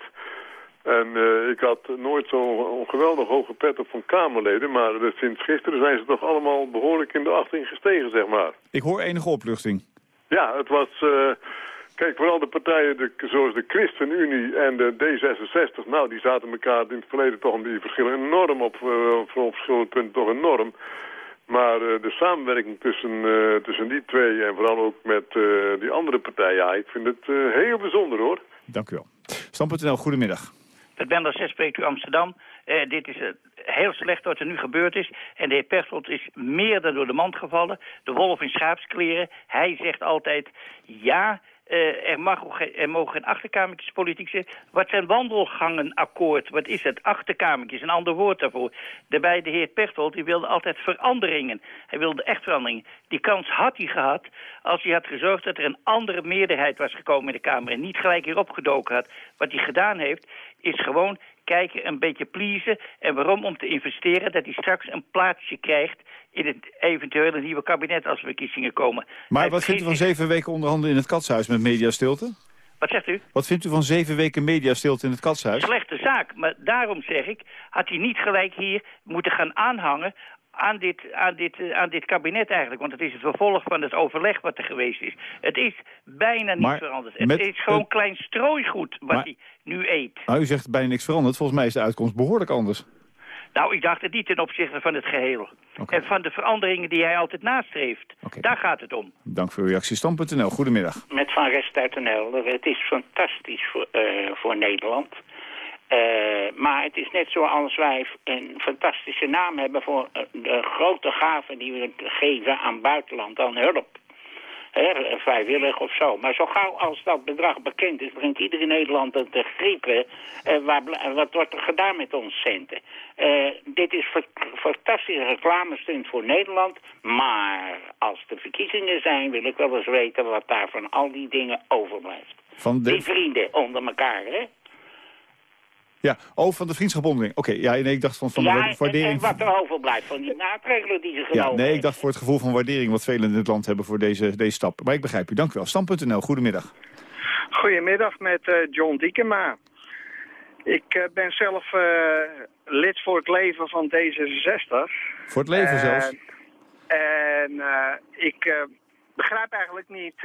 En ik had nooit zo'n geweldig hoge pet op van Kamerleden, maar sinds gisteren zijn ze toch allemaal behoorlijk in de achting gestegen, zeg maar. Ik hoor enige opluchting. Ja, het was... Kijk, vooral de partijen de, zoals de ChristenUnie en de D66, nou, die zaten elkaar in het verleden toch om die verschillen enorm op, op verschillende punten toch enorm. Maar uh, de samenwerking tussen, uh, tussen die twee en vooral ook met uh, die andere partijen, ja, ik vind het heel bijzonder hoor. Dank u wel. Stam.nl, goedemiddag. Met Bender 6 spreekt u Amsterdam. dit is heel slecht wat er nu gebeurd is. En de heer Pechtold is meer dan door de mand gevallen. De wolf in schaapskleren. Hij zegt altijd, ja, uh, er, mogen geen achterkamertjes politiek zijn. Wat zijn wandelgangenakkoord? Wat is het? Achterkamertjes, een ander woord daarvoor. Daarbij de heer Pechtold, die wilde altijd veranderingen. Hij wilde echt veranderingen. Die kans had hij gehad als hij had gezorgd dat er een andere meerderheid was gekomen in de Kamer. En niet gelijk hier opgedoken had. Wat hij gedaan heeft, is gewoon kijken, een beetje pleasen. En waarom? Om te investeren dat hij straks een plaatsje krijgt in het eventuele nieuwe kabinet als er verkiezingen komen. Maar hij wat vindt u van zeven weken onderhandelen in het katshuis met mediastilte? Wat zegt u? Wat vindt u van zeven weken mediastilte in het katshuis? Slechte zaak, maar daarom zeg ik, had hij niet gelijk hier moeten gaan aanhangen aan dit, aan, dit, aan dit kabinet eigenlijk. Want het is het vervolg van het overleg wat er geweest is. Het is bijna niet maar veranderd. Het is gewoon klein strooigoed wat maar, hij nu eet. Nou, u zegt bijna niks veranderd. Volgens mij is de uitkomst behoorlijk anders. Nou, ik dacht het niet ten opzichte van het geheel. Okay. En van de veranderingen die hij altijd nastreeft. Okay. Daar gaat het om. Dank voor uw reactie. Stam.nl, goedemiddag. Met Van Rest uit. Het is fantastisch voor, uh, voor Nederland. Uh, maar het is net zoals wij een fantastische naam hebben voor de grote gaven die we geven aan buitenland, aan hulp. He, vrijwillig of zo. Maar zo gauw als dat bedrag bekend is, begint iedereen in Nederland te griepen. Uh, waar, wat wordt er gedaan met onze centen? Uh, dit is een fantastische reclamestunt voor Nederland. Maar als de verkiezingen zijn, wil ik wel eens weten wat daar van al die dingen overblijft. Van de... Die vrienden onder elkaar, hè? Ja, oh, van de vriendschapbondeling. Oké, okay, ja, nee, ik dacht van, van ja, de waardering... en, en wat er overblijft van die maatregelen die ze genomen Ja, nee, ik dacht voor het gevoel van waardering wat velen in het land hebben voor deze, deze stap. Maar ik begrijp u. Dank u wel. Stam.nl, goedemiddag. Goedemiddag met uh, John Diekema. Ik uh, ben zelf uh, lid voor het leven van D66. Voor het leven zelfs? En ik begrijp eigenlijk niet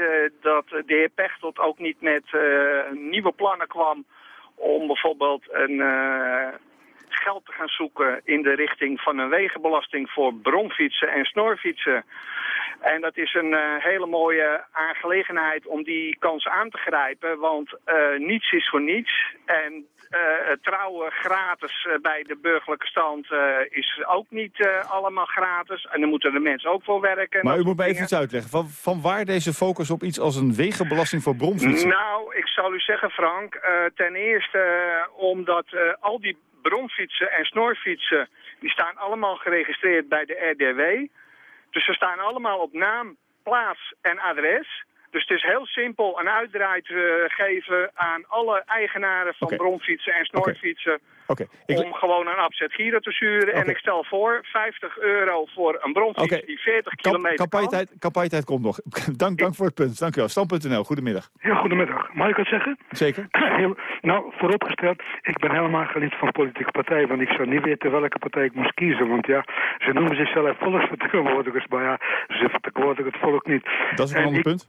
dat de heer Pechtold ook niet met nieuwe plannen kwam om bijvoorbeeld een uh, geld te gaan zoeken in de richting van een wegenbelasting voor bromfietsen en snorfietsen. En dat is een uh, hele mooie aangelegenheid om die kans aan te grijpen, want uh, niets is voor niets. En het trouwen gratis bij de burgerlijke stand is ook niet allemaal gratis. En daar moeten de mensen ook voor werken. Maar u moet mij even iets uitleggen. Van, van waar deze focus op iets als een wegenbelasting voor bromfietsen? Nou, ik zal u zeggen Frank, ten eerste omdat al die bromfietsen en snorfietsen, die staan allemaal geregistreerd bij de RDW. Dus ze staan allemaal op naam, plaats en adres. Dus het is heel simpel een uitdraai te geven aan alle eigenaren van okay. bromfietsen en snorfietsen. Oké. ik- om gewoon een afzet Giro te sturen. En ik stel voor 50 euro voor een bronfiets die 40 Kam- kilometer kan. campagnetijd, campagnetijd komt nog. dank, dank voor het punt. Dank u wel. Stam.nl, goedemiddag. Ja, goedemiddag. Mag ik wat zeggen? Zeker. Heel- nou, vooropgesteld, ik ben helemaal geen lid van politieke partij, want ik zou niet weten welke partij ik moest kiezen. Want ja, ze noemen zichzelf volksvertegenwoordigers, maar ja, ze vertegenwoordigen het volk niet. Dat is een En ander ik- punt.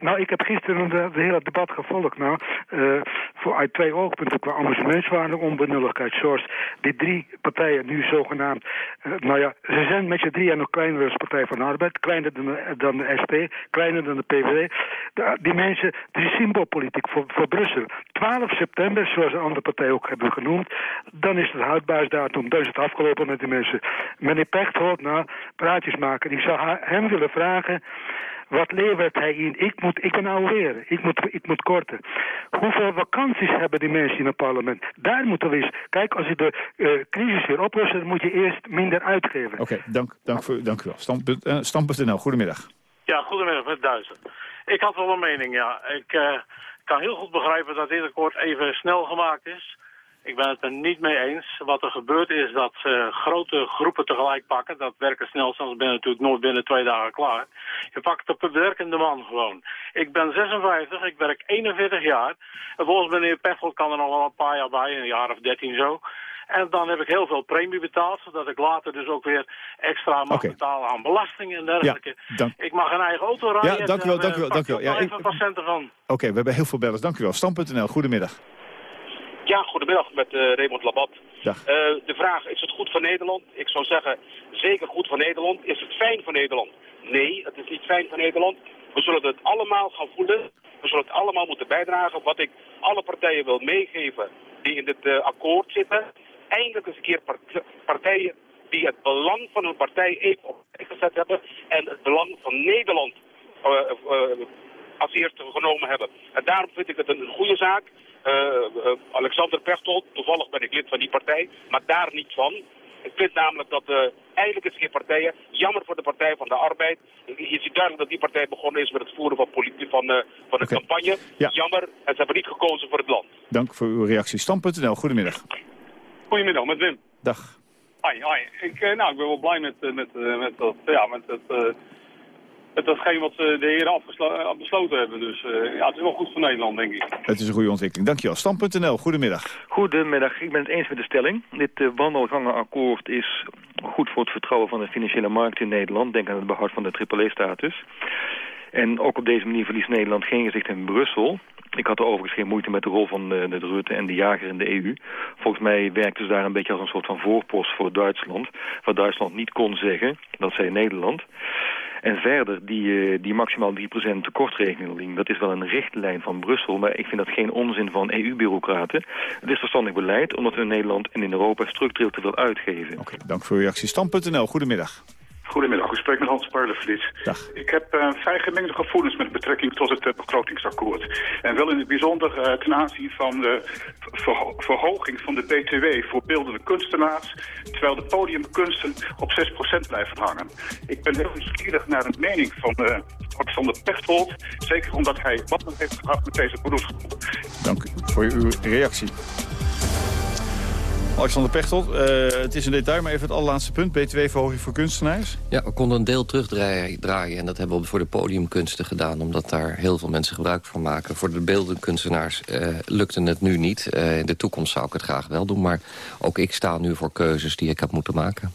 Nou, ik heb gisteren de, de hele debat gevolgd. Nou, eh, voor, uit twee oogpunten qua amusementswaarde, onbenulligheid, source. Die drie partijen nu zogenaamd, eh, nou ja, ze zijn met z'n drieën nog kleiner als Partij van de Arbeid, kleiner dan de, dan de SP, kleiner dan de PVV. De- die mensen, die is symboolpolitiek voor, voor Brussel. 12 september, zoals een andere partij ook hebben genoemd, dan is het houdbaarheidsdatum, dan is het afgelopen met die mensen. Meneer Pechtold, nou, praatjes maken. Ik zou hem willen vragen, wat levert hij in? Ik, moet, ik ben alweer. Ik moet, ik moet korten. Hoeveel vakanties hebben die mensen in het parlement? Daar moeten we eens... Kijk, als je de eh, crisis weer oplost, dan moet je eerst minder uitgeven. Oké, dank, dank, voor, dank u wel. Stam.nl, eh, goedemiddag. Ja, goedemiddag met Duizen. Ik had wel een mening, ja. Ik eh, kan heel goed begrijpen dat dit akkoord even snel gemaakt is. Ik ben het er niet mee eens. Wat er gebeurt is dat ze grote groepen tegelijk pakken. Dat werken snel, soms ben je natuurlijk nooit binnen twee dagen klaar. Je pakt de bewerkende man gewoon. Ik ben 56, ik werk 41 jaar. En volgens meneer Pechtold kan er nog wel een paar jaar bij, een jaar of 13 zo. En dan heb ik heel veel premie betaald, zodat ik later dus ook weer extra mag betalen aan belasting en dergelijke. dank- Ik mag een eigen auto rijden. Ja, dank u wel, dank u wel, eh, dank u wel. Ja, ik- even van. Oké, we hebben heel veel bellers. Dank u wel. Stam.nl, goedemiddag. Ja, goedemiddag met eh, Raymond Labat. Eh, de vraag, is het goed voor Nederland? Ik zou zeggen, zeker goed voor Nederland. Is het fijn voor Nederland? Nee, het is niet fijn voor Nederland. We zullen het allemaal gaan voelen. We zullen het allemaal moeten bijdragen. Wat ik alle partijen wil meegeven die in dit eh, akkoord zitten. Eindelijk eens een keer part- partijen die het belang van hun partij even op gezet hebben. En het belang van Nederland als eerste genomen hebben. En daarom vind ik het een goede zaak. Eh, eh, Alexander Pechtold, toevallig ben ik lid van die partij, maar daar niet van. Ik vind namelijk dat eh eindelijk eens geen partijen, jammer voor de Partij van de Arbeid. Je ziet duidelijk dat die partij begonnen is met het voeren van, politie, van, eh, van de campagne. Ja. Jammer, en ze hebben niet gekozen voor het land. Dank voor uw reactie. Stam.nl, goedemiddag. Goedemiddag, met Wim. Dag. Hoi, hoi. Ik, eh, nou, ik ben wel blij met, met, eh, met, dat, ja, met, het, eh, datgene wat eh, de heren eh, besloten hebben. Dus eh, ja, het is wel goed voor Nederland, denk ik. Het is een goede ontwikkeling. Dankjewel. Stam.nl, goedemiddag. Goedemiddag, ik ben het eens met de stelling. Dit uh, wandelgangenakkoord is goed voor het vertrouwen van de financiële markt in Nederland. Denk aan het behoud van de AAA-status. En ook op deze manier verliest Nederland geen gezicht in Brussel. Ik had er overigens geen moeite met de rol van de, de Rutte en de jager in de EU. Volgens mij werkte ze daar een beetje als een soort van voorpost voor Duitsland. Waar Duitsland niet kon zeggen, dat zei Nederland. En verder, die, eh, die maximaal 3% tekortregeling, dat is wel een richtlijn van Brussel, maar ik vind dat geen onzin van EU-bureaucraten. Het is verstandig beleid, omdat we in Nederland en in Europa structureel te veel uitgeven. Dank voor uw reactie. Stam.nl, goedemiddag. Goedemiddag, u spreekt met Hans Paardenvliet. Dag. Ik heb eh, vrij gemengde gevoelens met betrekking tot het eh, begrotingsakkoord. En wel in het bijzonder eh, ten aanzien van de verho- verhoging van de BTW voor beeldende kunstenaars, terwijl de podiumkunsten op 6% blijven hangen. Ik ben heel nieuwsgierig naar de mening van eh Alexander Pechtold, zeker omdat hij wat heeft gehad met deze beroepsgroep. Dank u voor uw reactie. Alexander Pechtold, eh, het is een detail, maar even het allerlaatste punt. BTW-verhoging voor kunstenaars. Ja, we konden een deel terugdraaien draaien, en dat hebben we voor de podiumkunsten gedaan... omdat daar heel veel mensen gebruik van maken. Voor de beeldende kunstenaars eh, lukte het nu niet. Eh, in de toekomst zou ik het graag wel doen, maar ook ik sta nu voor keuzes die ik heb moeten maken.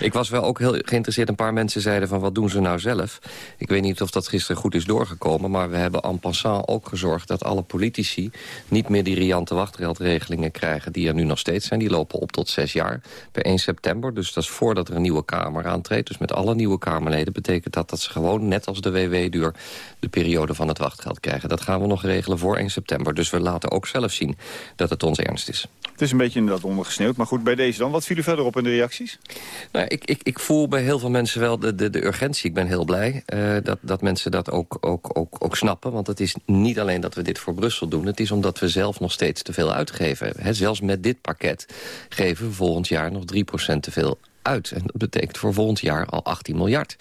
Ik was wel ook heel geïnteresseerd. Een paar mensen zeiden van wat doen ze nou zelf? Ik weet niet of dat gisteren goed is doorgekomen... maar we hebben en passant ook gezorgd dat alle politici... niet meer die riante wachtgeldregelingen krijgen... die er nu nog steeds zijn. Die lopen op tot zes jaar per 1 september. Dus dat is voordat er een nieuwe Kamer aantreedt. Dus met alle nieuwe Kamerleden betekent dat... dat ze gewoon net als de WW-duur de periode van het wachtgeld krijgen. Dat gaan we nog regelen voor 1 september. Dus we laten ook zelf zien dat het ons ernst is. Het is een beetje inderdaad ondergesneeuwd, maar goed, bij deze dan. Wat viel u verder op in de reacties? Nou, ik, ik, ik voel bij heel veel mensen wel de, de, de urgentie. Ik ben heel blij uh, dat, dat mensen dat ook, ook, ook, ook snappen. Want het is niet alleen dat we dit voor Brussel doen. Het is omdat we zelf nog steeds te veel uitgeven. He, zelfs met dit pakket geven we volgend jaar nog 3% te veel uit. En dat betekent voor volgend jaar al 18 miljard.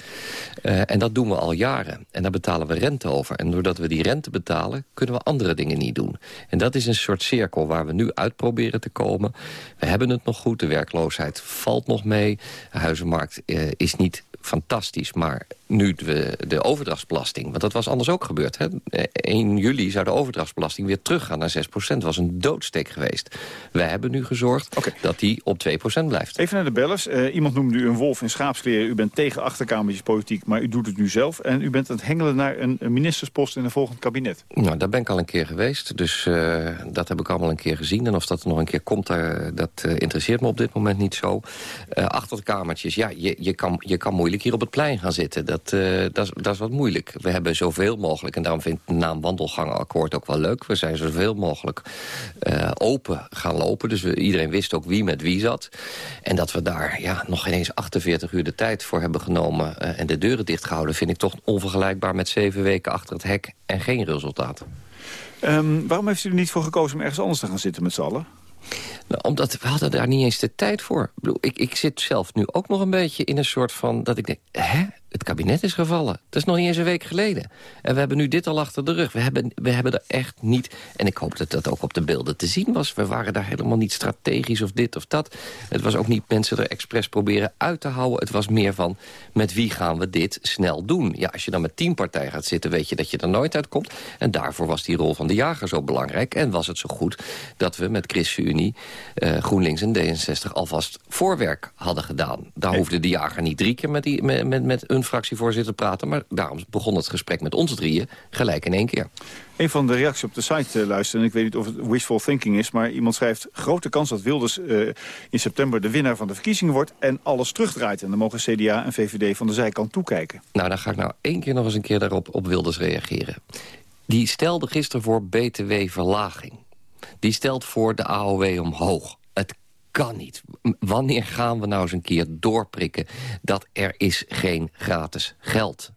Uh, en dat doen we al jaren. En daar betalen we rente over. En doordat we die rente betalen, kunnen we andere dingen niet doen. En dat is een soort cirkel waar we nu uit proberen te komen. We hebben het nog goed, de werkloosheid valt nog mee. De huizenmarkt uh, is niet fantastisch. Maar nu de, de overdrachtsbelasting, want dat was anders ook gebeurd. Hè? 1 juli zou de overdrachtsbelasting weer teruggaan naar 6% Dat was een doodsteek geweest. Wij hebben nu gezorgd dat die op 2% blijft. Even naar de bellers. Uh, iemand noemde u een wolf in schaapskleren. U bent tegen achterkamertjespolitiek, maar u doet het nu zelf. En u bent aan het hengelen naar een, een ministerspost in een volgend kabinet. Nou, daar ben ik al een keer geweest. Dus uh, dat heb ik allemaal een keer gezien. En of dat er nog een keer komt, daar, dat uh, interesseert me op dit moment niet zo. achterkamertjes, ja, je, je, kan, je kan moeilijk hier op het plein gaan zitten. Dat, uh, dat, is, dat is wat moeilijk. We hebben zoveel mogelijk, en daarom vind ik de naam wandelgangenakkoord ook wel leuk. We zijn zoveel mogelijk uh, open gaan lopen. Dus we, iedereen wist ook wie met wie zat. En dat we daar ja, nog ineens 48 uur de tijd voor hebben genomen... Uh, en de deuren dichtgehouden, vind ik toch onvergelijkbaar met zeven weken achter het hek en geen resultaat. Um, waarom heeft u er niet voor gekozen om ergens anders te gaan zitten met z'n allen? Nou, omdat we hadden daar niet eens de tijd voor. Ik, ik zit zelf nu ook nog een beetje in een soort van... dat ik denk, hè? Het kabinet is gevallen. Dat is nog niet eens een week geleden. En we hebben nu dit al achter de rug. We hebben, we hebben er echt niet... En ik hoop dat dat ook op de beelden te zien was. We waren daar helemaal niet strategisch of dit of dat. Het was ook niet mensen er expres proberen uit te houden. Het was meer van, met wie gaan we dit snel doen? Ja, als je dan met tien partijen gaat zitten, weet je dat je er nooit uitkomt. En daarvoor was die rol van de jager zo belangrijk. En was het zo goed dat we met ChristenUnie, uh, GroenLinks en D66... alvast voorwerk hadden gedaan. Daar hoefde de jager niet drie keer met, die, met, met, met een fractievoorzitter praten. Maar daarom begon het gesprek met ons drieën gelijk in één keer. Een van de reacties op de site uh, luisteren, en ik weet niet of het wishful thinking is... maar iemand schrijft, grote kans dat Wilders uh, in september de winnaar van de verkiezingen wordt... en alles terugdraait. En dan mogen CDA en VVD van de zijkant toekijken. Nou, dan ga ik nou één keer nog eens een keer daarop op Wilders reageren. Die stelde gisteren voor btw-verlaging. Die stelt voor de AOW omhoog. Kan niet. Wanneer gaan we nou eens een keer doorprikken... dat er is geen gratis geld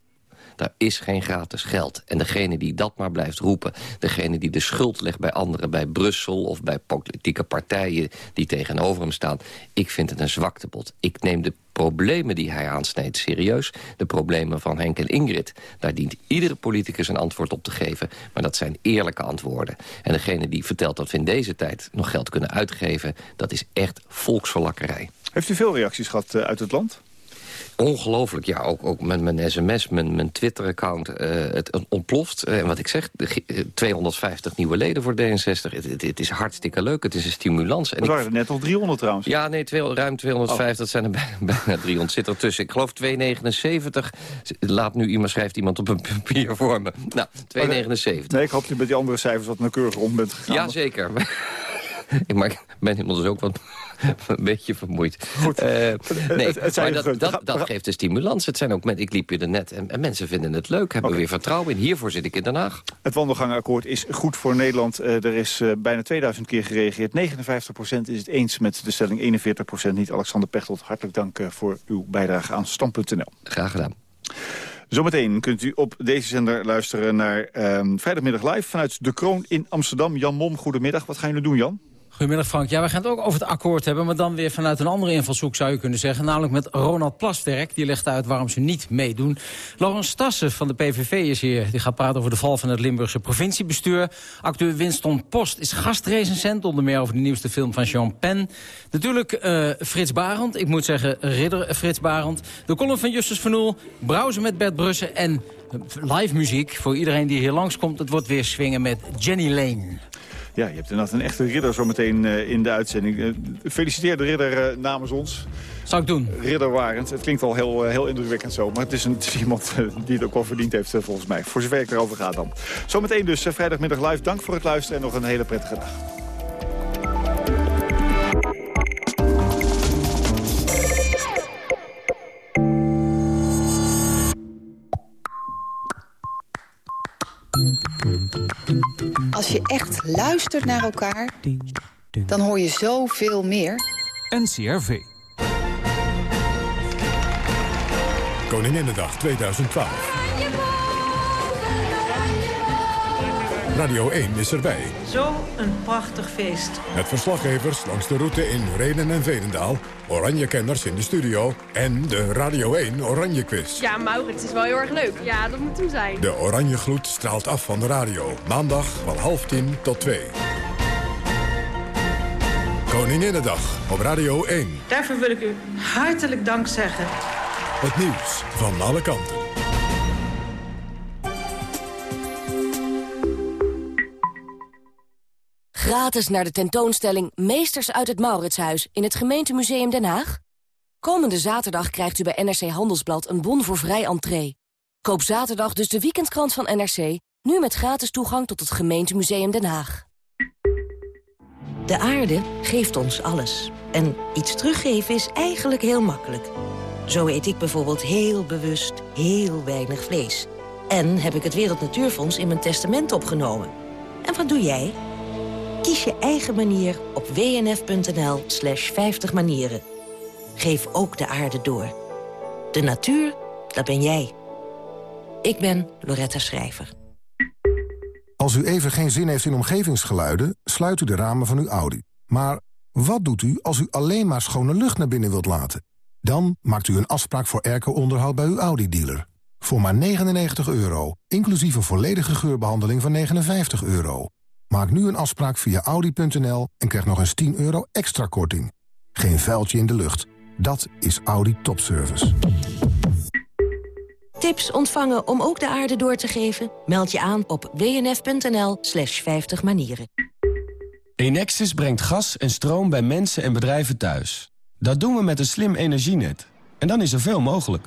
daar is geen gratis geld. En degene die dat maar blijft roepen... degene die de schuld legt bij anderen, bij Brussel... of bij politieke partijen die tegenover hem staan... ik vind het een zwaktebod. Ik neem de problemen die hij aansnijdt serieus. De problemen van Henk en Ingrid. Daar dient iedere politicus een antwoord op te geven. Maar dat zijn eerlijke antwoorden. En degene die vertelt dat we in deze tijd nog geld kunnen uitgeven... dat is echt volksverlakkerij. Heeft u veel reacties gehad uh, uit het land? Ongelooflijk, ja. Ook, ook met mijn sms, mijn, mijn Twitter-account. Uh, het ontploft. En uh, wat ik zeg, de, 250 nieuwe leden voor D66. Het, het, het, is hartstikke leuk. Het is een stimulans. En waren er net al 300 trouwens. Ja, nee, twee, ruim 250. Oh. Dat zijn er bijna, bijna 300. Zit er tussen. Ik geloof 279. Laat nu iemand, schrijft iemand op een papier voor me. Nou, 279. Nee, ik hoop dat je met die andere cijfers wat nauwkeuriger om bent gegaan. Jazeker. maar ik ben inmiddels ook wat een beetje vermoeid. Goed. Uh, nee, het, het maar dat, dat, dat, geeft de stimulans. Het zijn ook ik liep je er net en, en mensen vinden het leuk. Hebben okay. weer vertrouwen in. Hiervoor zit ik in Den Haag. Het wandelgangenakkoord is goed voor Nederland. Uh, er is uh, bijna 2000 keer gereageerd. 59% is het eens met de stelling, 41% niet. Alexander Pechtold, hartelijk dank voor uw bijdrage aan Stand.nl. Graag gedaan. Zometeen kunt u op deze zender luisteren naar um, Vrijdagmiddag Live... vanuit De Kroon in Amsterdam. Jan Mom, goedemiddag. Wat gaan jullie doen, Jan? Goedemiddag Frank. Ja, we gaan het ook over het akkoord hebben, maar dan weer vanuit een andere invalshoek zou je kunnen zeggen. Namelijk met Ronald Plasterk. Die legt uit waarom ze niet meedoen. Laurens Stassen van de PVV is hier. Die gaat praten over de val van het Limburgse provinciebestuur. Acteur Winston Post is gastrecensent, onder meer over de nieuwste film van Jean Pen. Natuurlijk uh, Frits Barend. Ik moet zeggen ridder Frits Barend. De column van Justus van Oel. Browsen met Bert Brussen en live muziek. Voor iedereen die hier langskomt, het wordt weer swingen met Jenny Lane. Ja, je hebt inderdaad een echte ridder zometeen uh, in de uitzending. Uh, feliciteer de ridder uh, namens ons. Zou ik doen. Ridder Warend. Het klinkt wel heel, heel indrukwekkend zo. Maar het is, een, het is iemand die het ook wel verdiend heeft volgens mij. Voor zover ik erover ga dan. Zometeen dus vrijdagmiddag live. Dank voor het luisteren en nog een hele prettige dag. Als je echt luistert naar elkaar, dan hoor je zoveel meer. NCRV. Koninginnedag 2012. Radio 1 is erbij. Zo een prachtig feest. Met verslaggevers langs de route in Renen en Veenendaal... Oranje-kenners in de studio en de Radio 1 Oranje Quiz. Ja, Maurits, het is wel heel erg leuk. Ja, dat moet hem zijn. De Oranje Gloed straalt af van de radio. Maandag van half tien tot twee. Koninginnedag op Radio 1. Daarvoor wil ik u hartelijk dank zeggen. Het nieuws van alle kanten. Gratis naar de tentoonstelling Meesters uit het Mauritshuis in het gemeentemuseum Den Haag? Komende zaterdag krijgt u bij NRC Handelsblad een bon voor vrij entree. Koop zaterdag dus de weekendkrant van NRC, nu met gratis toegang tot het gemeentemuseum Den Haag. De aarde geeft ons alles. En iets teruggeven is eigenlijk heel makkelijk. Zo eet ik bijvoorbeeld heel bewust heel weinig vlees. En heb ik het Wereld Natuurfonds in mijn testament opgenomen. En wat doe jij? Kies je eigen manier op wnf.nl slash 50 manieren. Geef ook de aarde door. De natuur, dat ben jij. Ik ben Loretta Schrijver. Als u even geen zin heeft in omgevingsgeluiden, sluit u de ramen van uw Audi. Maar wat doet u als u alleen maar schone lucht naar binnen wilt laten? Dan maakt u een afspraak voor airco-onderhoud bij uw Audi-dealer. Voor maar 99 euro, inclusief een volledige geurbehandeling van 59 euro. Maak nu een afspraak via Audi.nl en krijg nog eens 10 euro extra korting. Geen vuiltje in de lucht. Dat is Audi Topservice. Tips ontvangen om ook de aarde door te geven? Meld je aan op wnf.nl slash 50 manieren. Enexis brengt gas en stroom bij mensen en bedrijven thuis. Dat doen we met een slim energienet. En dan is er veel mogelijk.